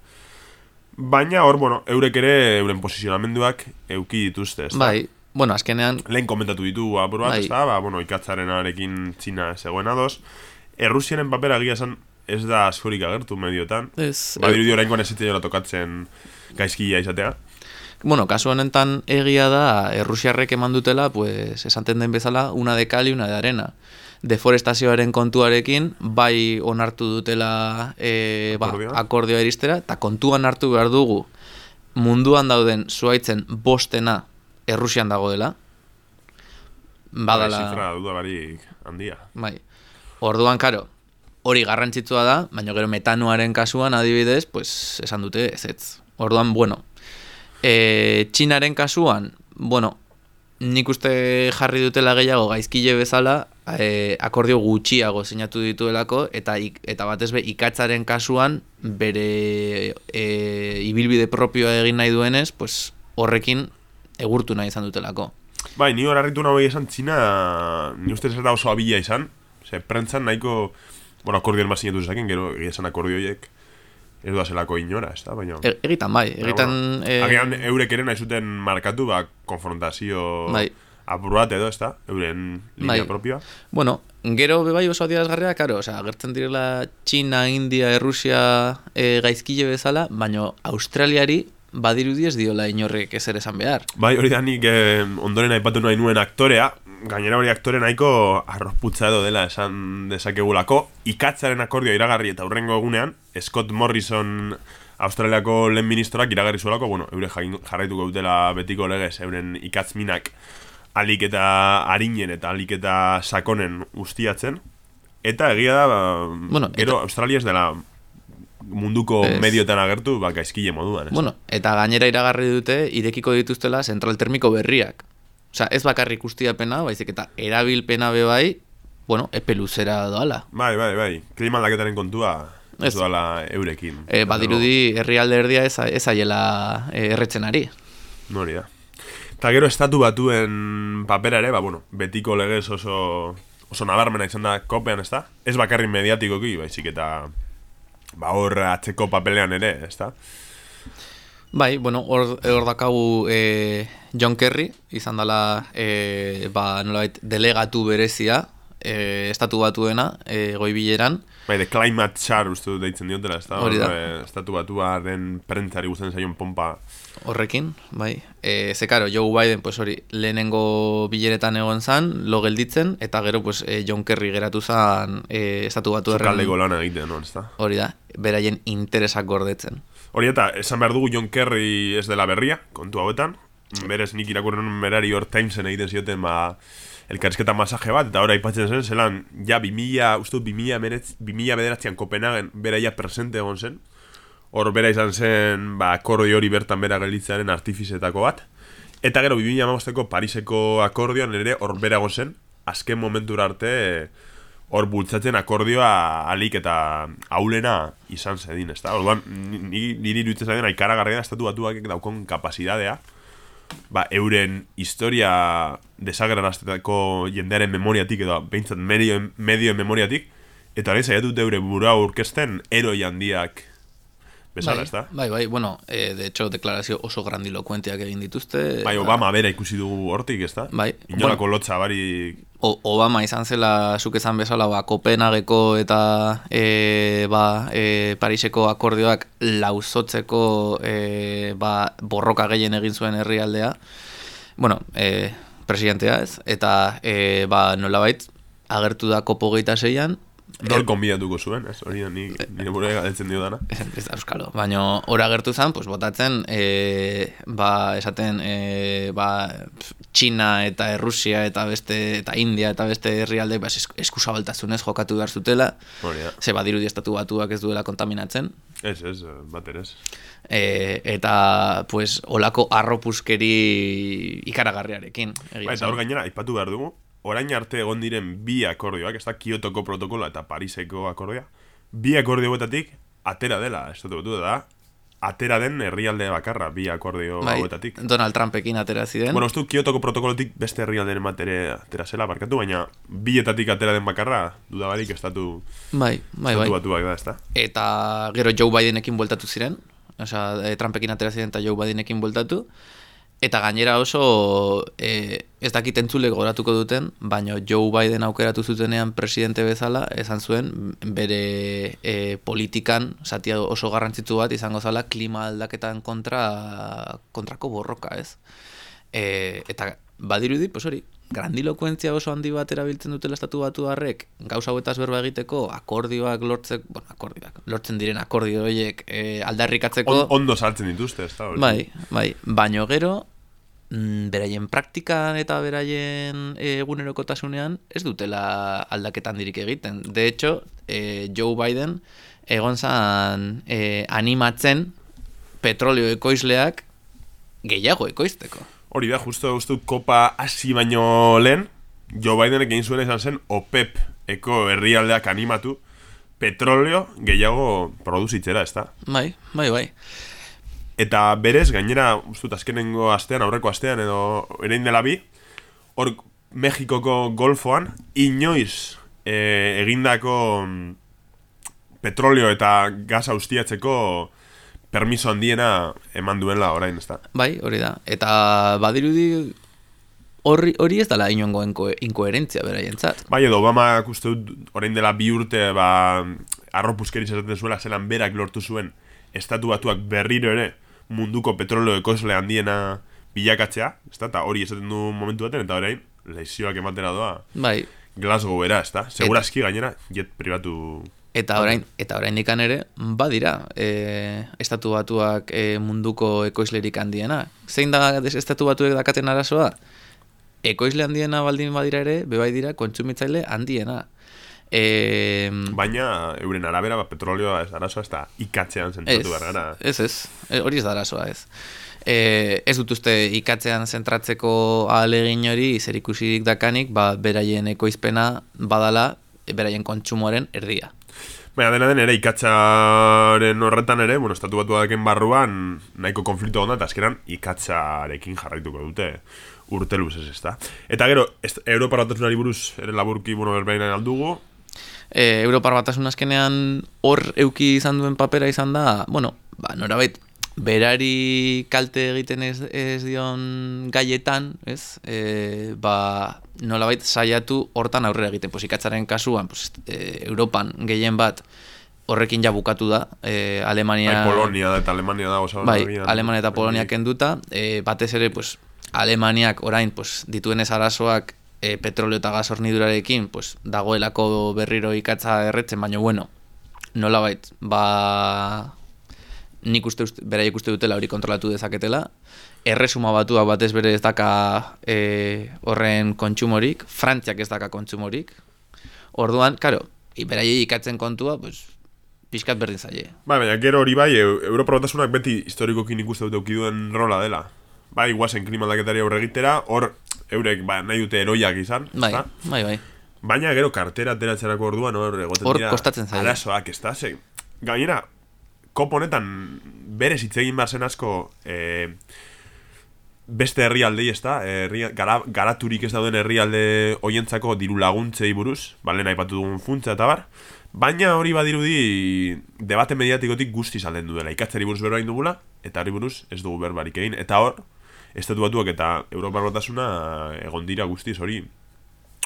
baina hor, bueno, eurek ere, euren posizionamenduak euki dituzte, ez da? Bai, Bueno, azkenean... Lehen komentatu ditu apur bat, bai. ez da, ba, bueno, ikatzaren arekin txina zegoen adoz. Errusianen papera gira esan ez da askorik agertu mediotan. Ez. Ba, diru orainkoan ez zitzen tokatzen gaizkia izatea. Bueno, kasu honetan egia da, Errusiarrek eman dutela, pues, esanten den bezala, una de kali, una de arena. Deforestazioaren kontuarekin, bai onartu dutela e, ba, akordioa eristera, eta kontuan hartu behar dugu munduan dauden zuaitzen bostena Errusian dago dela. Badala... Zifra duda barik handia. Bai. Orduan, karo, hori garrantzitsua da, baina gero metanoaren kasuan adibidez, pues, esan dute ez ez. Orduan, bueno, e, txinaren kasuan, bueno, nik uste jarri dutela gehiago gaizkile bezala, e, akordio gutxiago sinatu dituelako, eta eta batez be, ikatzaren kasuan, bere e, ibilbide propioa egin nahi duenez, pues, horrekin egurtu nahi izan dutelako. Bai, ni hor harritu nahi esan txina, ni uste ez da oso abila izan, ze prentzan nahiko, bueno, akordioen ma sinatu zezaken, gero egia esan akordioiek, ez da zelako inora, ez da, baina... egitan, bai, egitan... Bueno, eh... Agian eurek ere nahi zuten markatu, ba, konfrontazio... Bai. apur edo, ez da? Euren linea bai. propioa. Bueno, gero bebai oso adierazgarria, karo, oza, gertzen direla China, India, Errusia e, gaizkile bezala, baino Australiari badirudi ez diola inorrek ez ere esan behar. Bai, hori da nik eh, ondoren aipatu nahi nuen aktorea, gainera hori aktore nahiko arrozputza edo dela esan dezakegulako, ikatzaren akordio iragarri eta hurrengo egunean, Scott Morrison Australiako lehen ministroak iragarri zuelako, bueno, eure jarraituko dutela betiko legez, euren ikatzminak alik eta harinen eta alik eta sakonen ustiatzen, eta egia da, bueno, gero Australia ez dela munduko es. medioetan agertu, ba, gaizkile moduan. Ez? Bueno, eta gainera iragarri dute, irekiko dituztela zentral termiko berriak. Osa, ez bakarrik ustiapena, baizik eta erabilpena be bai, bueno, epe luzera doala. Bai, bai, bai. Klima aldaketaren kontua ez doala eurekin. E, badirudi herrialde erdia ez, ez aiela e, erretzen ari. Nori da. Eta gero estatu batuen papera ere, ba, bueno, betiko legez oso, oso nabarmena izan da kopean, ez da? Ez bakarri mediatikoki, baizik eta ba, hor atzeko papelean ere, ez da? Bai, bueno, hor, hor dakagu e, John Kerry, izan dela e, ba, nolabait, delegatu berezia, e, estatu batuena, e, goi bileran. Bai, de climate char uste dut deitzen diotela, ez da? Hori da. estatu batuaren prentzari guztien zaion pompa. Horrekin, bai. E, ze karo, Joe Biden, pues hori, lehenengo bileretan egon zan, lo gelditzen, eta gero, pues, e, John Kerry geratu zan e, estatu batu erren. Zukaldeko lan egiten, no, ez da? Hori da, beraien interesak gordetzen. Hori eta, esan behar dugu John Kerry ez dela berria, kontu hauetan. Berez nik irakurren merari hor Timesen egiten zioten, ba, elkarrizketa masaje bat, eta ora ipatzen zen, zelan, ja, bimila, uste bimila, bimila bederatzean Kopenhagen, bera ja presente egon zen. Hor bera izan zen, ba, akordio hori bertan bera gelitzearen artifizetako bat. Eta gero, bimila mamosteko Pariseko akordioan ere hor bera zen, azken momentura arte, hor bultzatzen akordioa alik eta aulena izan zedin, ez da? Orduan, niri iruditzen zaten, aikara garrera estatu batuak daukon kapazidadea, ba, euren historia desagraraztetako jendearen memoriatik, edo behintzat medio, medio memoriatik, eta hori zaitu eure burua urkesten eroi handiak bezala, bai, ez da? Bai, bai, bueno, e, de hecho, deklarazio oso grandilokuenteak egin dituzte. Bai, Obama bera ikusi dugu hortik, ez da? Bai. Inolako bueno, lotza bari... O, Obama izan zela, zuk ezan bezala, ba, Kopenhageko eta e, ba, e, Pariseko akordioak lauzotzeko e, ba, borroka gehien egin zuen herrialdea. Bueno, e, presidentea ez, eta e, ba, nolabait, agertu da kopo geita zeian, Nor eh, konbidatuko zuen, ez? Hori ni, nire bure galtzen dio dana. Ez da euskalo. Baina ora gertu zen, pues, botatzen, e, ba, esaten, e, ba, China eta Errusia eta beste, eta India eta beste herrialde ba, eskusabaltasunez jokatu behar zutela. Hori da. Ze badiru estatu batuak ez duela kontaminatzen. Ez, ez, bater ez. E, eta, pues, olako arropuskeri ikaragarriarekin. Ba, eta hor gainera, aipatu behar dugu, orain arte egon diren bi akordioak, ez da Kiotoko protokola eta Pariseko akordioa, bi akordio betatik atera dela, ez dut da, atera den herrialde bakarra bi akordio bai, hauetatik. Donald Trumpekin atera ziren. Bueno, ez du Kiotoko protokolotik beste herrialde matere atera zela, barkatu, baina bietatik atera den bakarra, dudabarik estatu, bai, bai, estatu bai. batuak da, ez da. Eta gero Joe Bidenekin bueltatu ziren, Osa, eh, Trumpekin atera ziren eta Joe Bidenekin bueltatu. Eta gainera oso e, ez dakit entzule goratuko duten, baina Joe Biden aukeratu zutenean presidente bezala, esan zuen bere e, politikan zati oso garrantzitsu bat izango zala klima aldaketan kontra kontrako borroka, ez? E, eta badirudi, pues hori, grandilokuentzia oso handi bat erabiltzen dutela estatu batu harrek, gauza hauetaz berba egiteko, akordioak lortzek, bueno, akordioak, lortzen diren akordio horiek e, aldarrikatzeko... On, ondo saltzen dituzte, ez da? Bai, bai, baino gero, mm, beraien praktikan eta beraien egunerokotasunean ez dutela aldaketan dirik egiten. De hecho, e, Joe Biden egon zan e, animatzen petrolio ekoizleak gehiago ekoizteko. Hori da, justo guztu kopa hasi baino lehen, Joe Biden egin zuen esan zen OPEP eko herrialdeak animatu petroleo gehiago produzitzera, ez da? Bai, bai, bai. Eta berez, gainera, ustut, azkenengo astean, aurreko astean, edo ere dela bi, hor Mexikoko golfoan, inoiz e, egindako mm, petrolio eta gaza ustiatzeko permiso handiena eman duela orain, ezta? Bai, hori da. Eta badirudi hori, hori ez dala inongo inkoherentzia beraien zat. Bai edo, Obama uste dut, orain dela bi urte, ba, arropuskeri esaten zuela, zelan berak lortu zuen, estatu batuak berriro ere, munduko petroleo ekosle handiena bilakatzea, ez da, eta hori esaten du momentu baten, eta orain, lezioak ematera doa. Bai. Glasgow era, ez da? Segurazki gainera, jet pribatu... Eta orain, eta orain ikan ere, badira, e, estatu batuak e, munduko ekoizlerik handiena. Zein da estatu batuek dakaten arazoa? Ekoizle handiena baldin badira ere, bebai dira, kontsumitzaile handiena. E, Baina, euren arabera, ba, petrolioa ez arazoa, ez da ikatzean zentratu gara. Ez, ez, e, hori ez da arazoa, ez. E, ez dut uste ikatzean zentratzeko alegin hori, zer ikusirik dakanik, ba, beraien ekoizpena badala, beraien kontsumoaren erdia. Baina dena den ere ikatzaren horretan ere, bueno, estatu batu barruan nahiko konflikto onda, eta azkeran ikatzarekin jarraituko dute urte luzez ez da. Eta gero, Europa buruz ere laburki, bueno, berbein aldugu. E, Europa batasun azkenean hor euki izan duen papera izan da, bueno, ba, norabait, berari kalte egiten ez, ez dion gaietan, ez? E, ba, nolabait saiatu hortan aurrera egiten. Pues, ikatzaren kasuan, pues, e, Europan gehien bat horrekin ja bukatu da. E, Alemania... Bai, Polonia eta Alemania da. Osa, bai, Alemania eta Polonia kenduta. E, batez ere, pues, Alemaniak orain pues, dituen arazoak e, petroleo eta gas hornidurarekin pues, dagoelako berriro ikatza erretzen, baina bueno, nolabait, ba nik uste, uste beraiek uste dutela hori kontrolatu dezaketela. Erresuma batua batez bere ez daka e, horren kontsumorik, Frantziak ez daka kontsumorik. Orduan, karo, beraiei ikatzen kontua, pues, pixkat berdin zaie. Bai, baina gero hori bai, batasunak beti historikokin ikuste dute ukiduen rola dela. Bai, guazen klima aldaketari aurre egitera, hor eurek ba, nahi dute eroiak izan. Bai, bai, bai. Baina gero kartera ateratzerako orduan hor egoten dira. Hor kostatzen zaie. Arazoak, ez da? Gainera, koponetan bere zitzegin behar zen asko e, beste herrialdei ez da, herri, gara, garaturik ez dauden herrialde hoientzako diru laguntzei buruz, bale nahi patu dugun funtza eta bar, baina hori badirudi debate mediatikotik guzti salden duela, ikatzeri buruz berbain dugula, eta hori buruz ez dugu berbarik egin, eta hor, estatu batuak eta Europar batasuna egon dira guztiz hori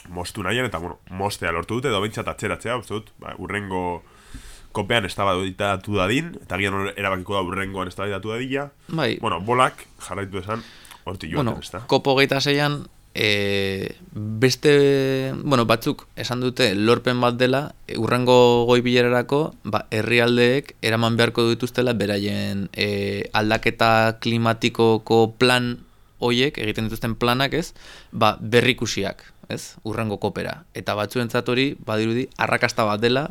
mostu nahian, eta bueno, mostea lortu dute, edo bentsat atzeratzea, uste dut, ba, urrengo kopean eztabaidatu dadin, eta gian erabakiko da urrengoan eztabaidatu dadila. Bai. Bueno, bolak jarraitu esan, horti joan, bueno, ez da. Kopo geita zeian, e, beste, bueno, batzuk esan dute lorpen bat dela, urrengo goi bilerarako, ba, herrialdeek eraman beharko dituztela beraien e, aldaketa klimatikoko plan hoiek egiten dituzten planak ez, ba, berrikusiak, ez, urrengo kopera. Eta batzuentzat hori, badirudi, arrakasta bat dela,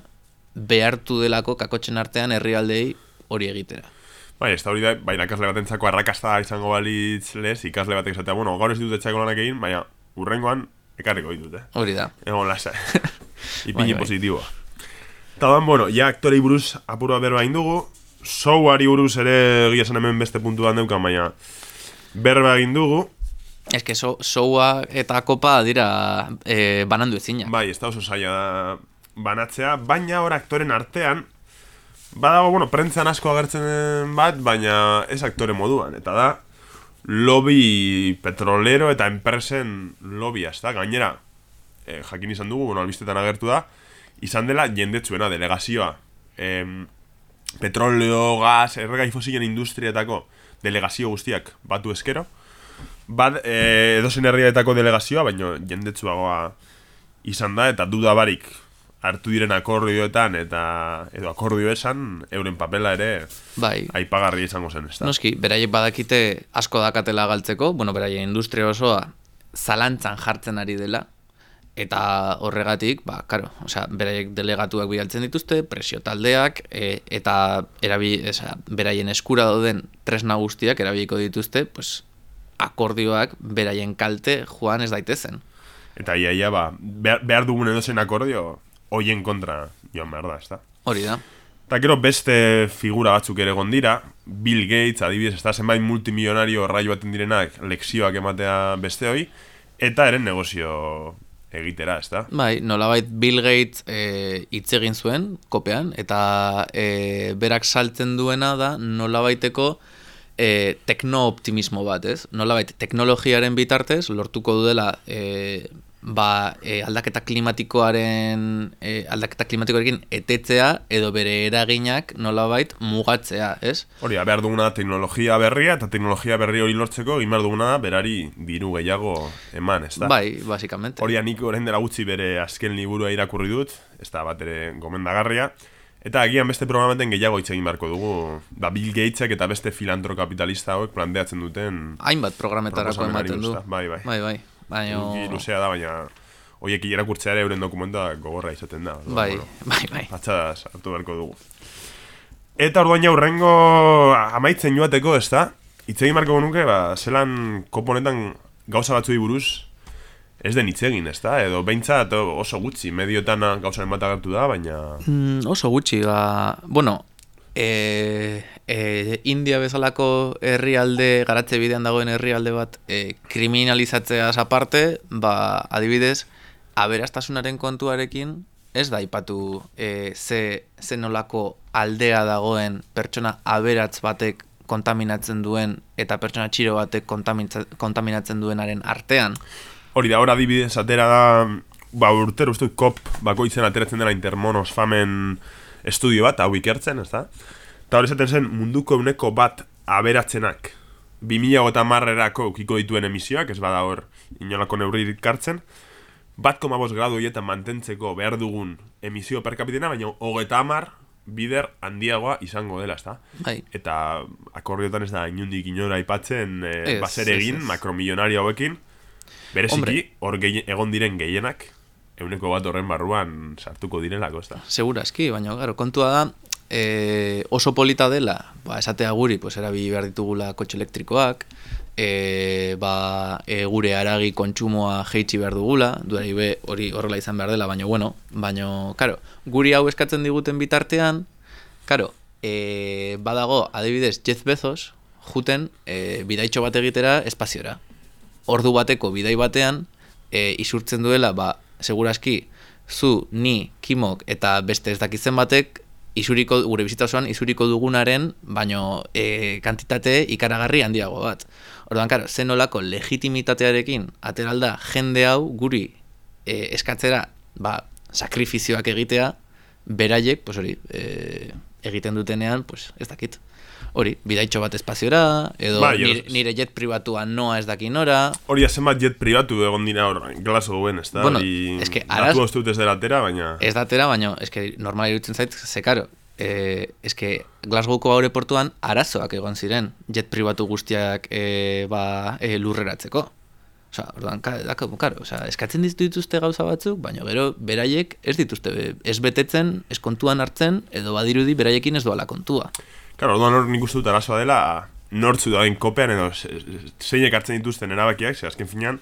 behartu delako kakotzen artean herrialdei hori egitera. Bai, ez da hori da, bai, ikasle bat entzako arrakasta izango balitz lez, ikasle batek esatea, bueno, gaur ez dut etxako lanak egin, baina urrengoan ekarriko ditut, eh? Hori da. Egon lasa, ipini bai, bai. positiboa. Eta dan, bueno, ja aktorei buruz apurua berba dugu, showari buruz ere gila hemen beste puntuan deukan, baina berba egin dugu. Ez que so, showa eta kopa dira eh, banandu ezina. Bai, ez da oso saia da banatzea, baina hor aktoren artean, badago, bueno, prentzan asko agertzen bat, baina ez aktore moduan, eta da, lobby petrolero eta enpresen lobby, ez da, gainera, e, jakin izan dugu, bueno, albistetan agertu da, izan dela jendetsuena, delegazioa, e, petroleo, gas, erregai fosilen industrietako delegazio guztiak batu eskero, bat, e, edozen herrietako delegazioa, baina jendetsuagoa izan da, eta dudabarik hartu diren akordioetan eta edo akordio esan euren papela ere bai. aipagarri izango zen, ez Noski, beraiek badakite asko dakatela galtzeko, bueno, beraien industria osoa zalantzan jartzen ari dela, eta horregatik, ba, karo, osea, beraiek delegatuak bialtzen dituzte, presio taldeak, e, eta erabi, esa, beraien eskura dauden tresna guztiak erabiliko dituzte, pues, akordioak beraien kalte joan ez daitezen. Eta ia, ia, ba, behar, behar dugun edozen akordio, hoien kontra joan behar da, ez da? Hori da. Eta gero beste figura batzuk ere gondira, Bill Gates, adibidez, ez da, zenbait multimilionario raio baten direnak lekzioak ematea beste hoi, eta eren negozio egitera, ez da? Bai, nolabait Bill Gates e, hitz egin zuen, kopean, eta e, berak saltzen duena da nolabaiteko e, tekno-optimismo bat, ez? Nolabait, teknologiaren bitartez, lortuko duela e, ba, e, aldaketa klimatikoaren e, aldaketa klimatikoarekin etetzea edo bere eraginak nolabait mugatzea, ez? Hori, behar duguna teknologia berria eta teknologia berri hori lortzeko egin behar duguna berari diru gehiago eman, ez da? Bai, basikamente. Hori, nik orain dela gutxi bere azken liburua irakurri dut, ez da bat ere gomendagarria, Eta agian beste programaten gehiago hitz egin beharko dugu, da Bill Gatesek eta beste filantro kapitalista hauek planteatzen duten hainbat programetarako ematen du. Bai, bai. Bai, bai. Baina luzea da, baina hoiek irakurtzea ere euren dokumenta gogorra izaten da. Bai, bueno, bai, bai. Patxadas hartu beharko dugu. Eta orduan ja urrengo amaitzen joateko, ez da? Itzegin marko nuke, ba, zelan koponetan gauza batzuei buruz, ez den itzegin, ez da? Edo behintzat oso gutxi, mediotan gauzaren bat agertu da, baina... Mm, oso gutxi, ba... Bueno, e, e, India bezalako herrialde garatze bidean dagoen herrialde bat e, kriminalizatzea aparte, ba, adibidez, aberastasunaren kontuarekin ez da ipatu e, ze, ze nolako aldea dagoen pertsona aberatz batek kontaminatzen duen eta pertsona txiro batek kontaminatzen duenaren artean. Hori da, hor adibidez, atera da, ba, urtero uste, kop bakoitzen ateratzen dela intermonos famen estudio bat, hau ikertzen, ez da? Eta hori zaten zen munduko euneko bat aberatzenak 2000 gota marrerako ukiko dituen emisioak, ez bada hor inolako neurri kartzen, bat koma bos gradu horietan mantentzeko behar dugun emisio per kapitena, baina hogeta amar bider handiagoa izango dela, ezta? Bai. Eta akordiotan ez da inundik inora aipatzen e, baser egin, makromillonario hauekin, bereziki, hor egon diren gehienak, euneko bat horren barruan sartuko direlako, ez da? Segura, eski, baina, garo, kontua da, e, oso polita dela, ba, esatea guri, pues, erabili behar ditugula kotxe elektrikoak, e, ba, e, gure aragi kontsumoa jeitsi behar dugula, duari be hori horrela izan behar dela, baina, bueno, baina, karo, guri hau eskatzen diguten bitartean, karo, e, badago, adibidez, Jeff Bezos, juten, e, bidaitxo bat egitera espaziora. Ordu bateko bidai batean, e, isurtzen duela, ba, seguraski, zu, ni, kimok eta beste ez dakitzen batek isuriko, gure bizita osoan isuriko dugunaren, baino e, kantitate ikaragarri handiago bat. Orduan, karo, zen olako legitimitatearekin ateralda jende hau guri e, eskatzera ba, sakrifizioak egitea, beraiek, pues hori, e, egiten dutenean, pues ez dakit hori, bidaitxo bat espaziora, edo ba, nire, nire jet pribatua noa ez daki nora. Hori, zenbat jet pribatu egon dira hor, glaso duen, ez da? Bueno, ez que araz... Natu ez dela atera, baina... Ez da atera, baina, ez que normal irutzen zait, ze karo, eh, que Glasgowko aeroportuan arazoak egon ziren, jet pribatu guztiak eh, ba, eh, lurreratzeko. Osa, orduan, dako, karo, osa, eskatzen dituzte gauza batzuk, baina gero beraiek ez dituzte ez betetzen, ez kontuan hartzen, edo badirudi beraiekin ez doala kontua. Claro, orduan hor nik uste dut arazoa dela nortzu da kopean edo zeinek hartzen dituzten erabakiak, ze azken finean,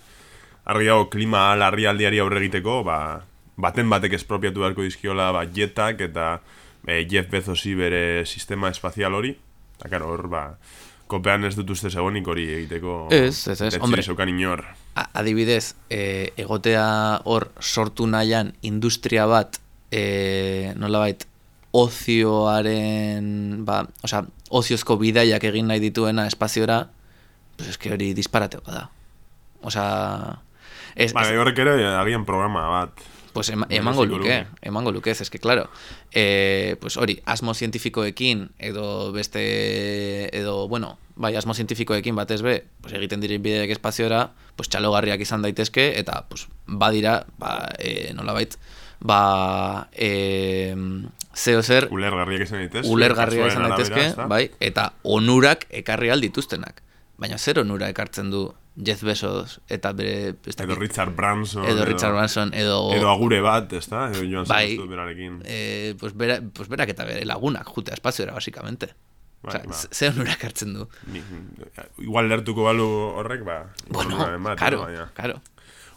argi dago klima larri aldiari aurre egiteko, ba, baten batek espropiatu beharko dizkiola ba, jetak eta e, Jeff Bezosi bere sistema espazial hori. Eta, karo, hor, ba, kopean ez dut uste zegoenik hori egiteko. Ez, ez, ez, hombre. Inor. Adibidez, e, egotea hor sortu nahian industria bat, e, nolabait, ozioaren, ba, osea, oziozko bidaiak egin nahi dituena espaziora, pues es que hori disparateko da. Osea, es, ba, es, horrek ere agian programa bat. Pues ema, emango luke, emango luke, es que claro, eh, pues hori, asmo zientifikoekin, edo beste, edo, bueno, bai, asmo zientifikoekin batez be, pues egiten diren bideak espaziora, pues txalogarriak izan daitezke, eta, pues, badira, ba, e, nola bait, ba, e, zeo zer ulergarriak izan daitezke, ulergarriak izan daitezke, bai, eta onurak ekarri aldituztenak. Baina zer onura ekartzen du Jeff Bezos eta bere... Edo Richard Branson. Edo Richard Branson, edo... Edo agure bat, ez da? Edo joan bai, berarekin. Eh, pues, bera, pues berak eta bere lagunak, jute, espazioera, basikamente. Bai, o sea, ba. Ze onura ekartzen du. igual lertuko balu horrek, ba... Bueno, karo, karo.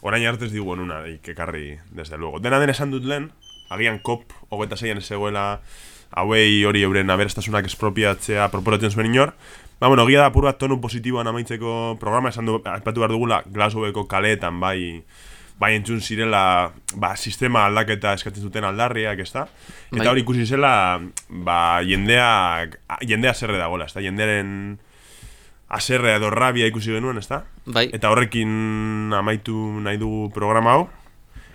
Orain hartez digu onuna, ekarri, desde luego. Dena den esan dut lehen, agian kop hogeta zeian ezegoela hauei hori euren aberastasunak espropiatzea proporatzen zuen inor. Ba, bueno, gira da purbat tonu positiboan amaitzeko programa, esan du, aipatu behar dugula, Glasgoweko kaleetan, bai, bai entzun zirela, ba, sistema aldaketa eskatzen zuten aldarriak, ez da? Eta bai. hori ikusi zela, ba, jendea, jendea zerre dagoela, ez da? Jendearen aserrea edo rabia ikusi genuen, ezta? Bai. Eta horrekin amaitu nahi dugu programa hau.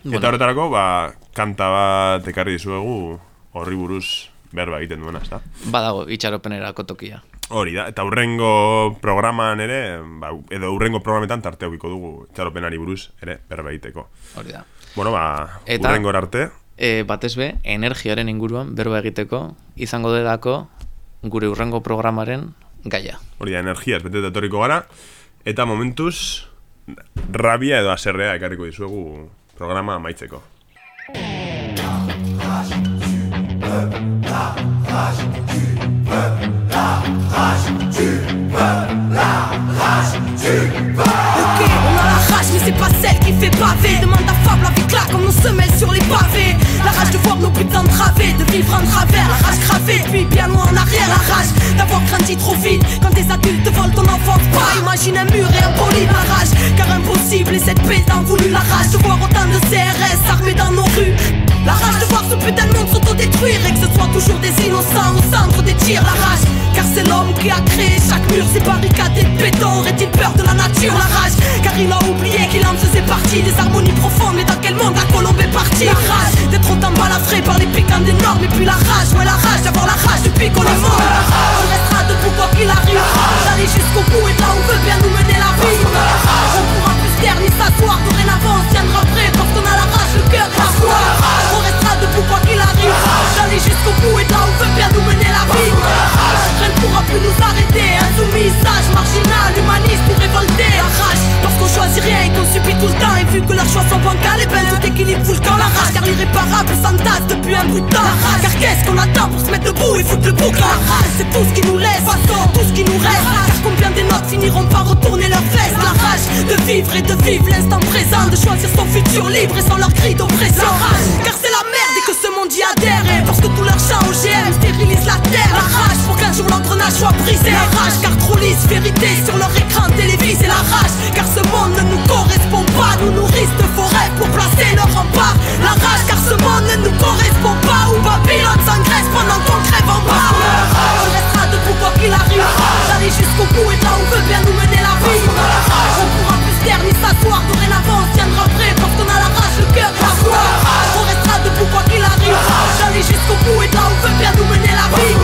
Eta horretarako, ba, kanta bat ekarri dizuegu horri buruz berba egiten duena, ezta? Badago, itxaropenerako tokia. Hori da, eta urrengo programan ere, ba, edo urrengo programetan tarte dugu itxaropenari buruz, ere, berba egiteko. Hori da. Bueno, ba, eta, urrengo arte. E, batez be, energiaren inguruan berba egiteko, izango delako gure urrengo programaren gaia. Hori da, energia, ez bete gara, eta momentuz, rabia edo aserrea ekarriko dizuegu programa maitzeko. mais c'est pas celle qui fait baver Demande à Fab, la vie claque comme nos semelles sur les pavés La rage de voir nos putains través, de vivre en travers La rage cravée, puis bien loin en arrière La rage d'avoir grandi trop vite Quand des adultes volent ton enfant pas Imagine un mur et un poli La rage, car impossible et cette t'en voulu La rage de voir autant de CRS armés dans nos rues La rage de voir ce putain de monde s'autodétruire Et que ce soit toujours des innocents au centre des tirs La rage, car c'est l'homme qui a créé chaque mur Ces barricades et béton. Aurait-il peur de la nature La rage, car il a oublié qu'il en faisait partie Des harmonies profondes, mais dans quel monde la colombe est partie? La rage d'être autant balafré par les piquants des normes. Et puis la rage, ouais la rage d'avoir la rage depuis qu'on est mort On restera debout quoi qu'il arrive. D'aller jusqu'au bout et là où veut bien nous mener la vie. On pourra plus taire ni s'asseoir. Dorénavant on tiendra prêt parce qu'on a la rage, le cœur et la foi. On restera debout quoi qu'il arrive. D'aller jusqu'au bout et là où veut bien nous mener la vie Rien ne pourra plus nous arrêter. Insoumis, sage, marginal, humaniste ou révolté La rage parce qu'on choisit rien et qu'on subit tout le temps. Et vu que leurs choix sont bancals et ben tout équilibre fout le camp La rage. Car l'irréparable s'entasse depuis un bout de temps La rage. Car qu'est-ce qu'on attend pour se mettre debout et foutre le bouc La rage? C'est tout ce qui nous laisse, façon tout ce qui nous reste. Car combien des notes finiront par retourner leurs fesses? La rage de vivre et de vivre l'instant présent De choisir son futur libre et sans leur cri d'oppression. Car c'est la monde y adhère parce que tout leur chant OGM stérilise la terre. La rage pour qu'un jour l'engrenage soit brisé. La rage car trop lisse vérité sur leur écran télévisé. La rage car ce monde ne nous correspond pas. Nous nourrissent de forêts pour placer leur rempart. La rage car ce monde ne nous correspond pas. Où Babylone s'engraisse pendant qu'on crève en bas. On restera debout quoi qu'il arrive. D'aller jusqu'au bout et là où veut bien nous mener la vie. On pourra plus taire ni s'asseoir. Dorénavant arrive D'aller jusqu'au bout et là où veut bien nous mener la vie.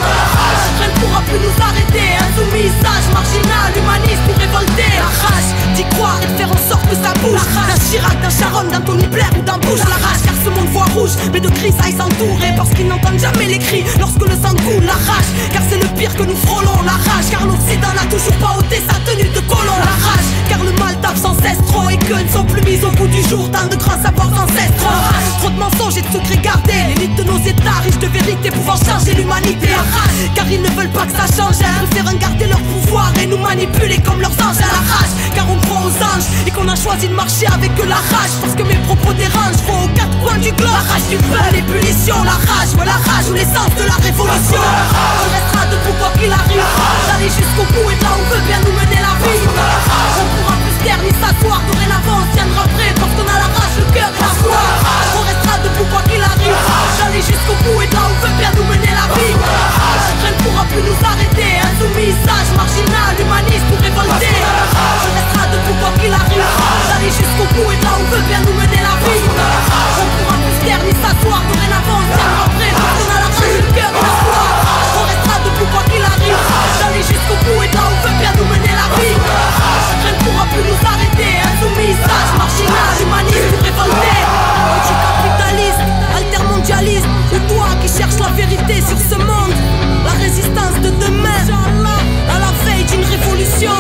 Rien ne pourra plus nous arrêter Insoumis, sage, marginal, humaniste ou révolté La rage d'y croire et de faire en sorte que ça bouge. D'un Chirac, d'un Sharon, d'un Tony Blair ou d'un Bush. La rage car ce monde voit rouge Mais de cris aille s'entourer Parce qu'ils n'entendent jamais les cris Lorsque le sang coule. La rage car c'est le pire que nous frôlons. La rage car l'Occident n'a toujours pas ôté sa tenue de colon. La rage car le mal tape sans cesse trop Et que ne sont plus mis au bout du jour Tant de grands savoirs ancestraux. Trop de mensonges et de secrets et pouvant changer l'humanité rage Car ils ne veulent pas que ça change hein. Ils préfèrent garder leur pouvoir et nous manipuler comme leurs anges à la rage. Car on croit aux anges et qu'on a choisi de marcher avec eux la rage. Parce que mes propos dérangent, faut aux quatre coins du globe. La rage du peuple, l'ébullition, la rage, voilà la rage ou l'essence de la révolution. On restera debout quoi qu'il arrive. J'allais jusqu'au bout et là on veut bien nous mener la vie. On pourra plus taire ni s'asseoir, dorénavant on tiendra prêt Parce qu'on a la rage, le cœur et la foi. On restera debout quoi qu'il arrive aller jusqu'au bout et là où veut bien nous mener la vie. Rien ne pourra plus nous arrêter. Insoumis, sage, marginal, humaniste ou révolté. Je resterai debout quoi qu'il arrive. D'aller jusqu'au bout et là où veut bien nous mener la vie. On pourra nous taire ni s'asseoir Dorénavant on s'aime après On a la rage, le cœur et la foi On restera debout quoi qu'il arrive. D'aller jusqu'au bout et là où veut bien nous mener la vie. Rien ne pourra plus nous arrêter. Insoumis, sage, marginal, humaniste ou révolté. vérité sur ce monde. La résistance de demain, à la veille d'une révolution.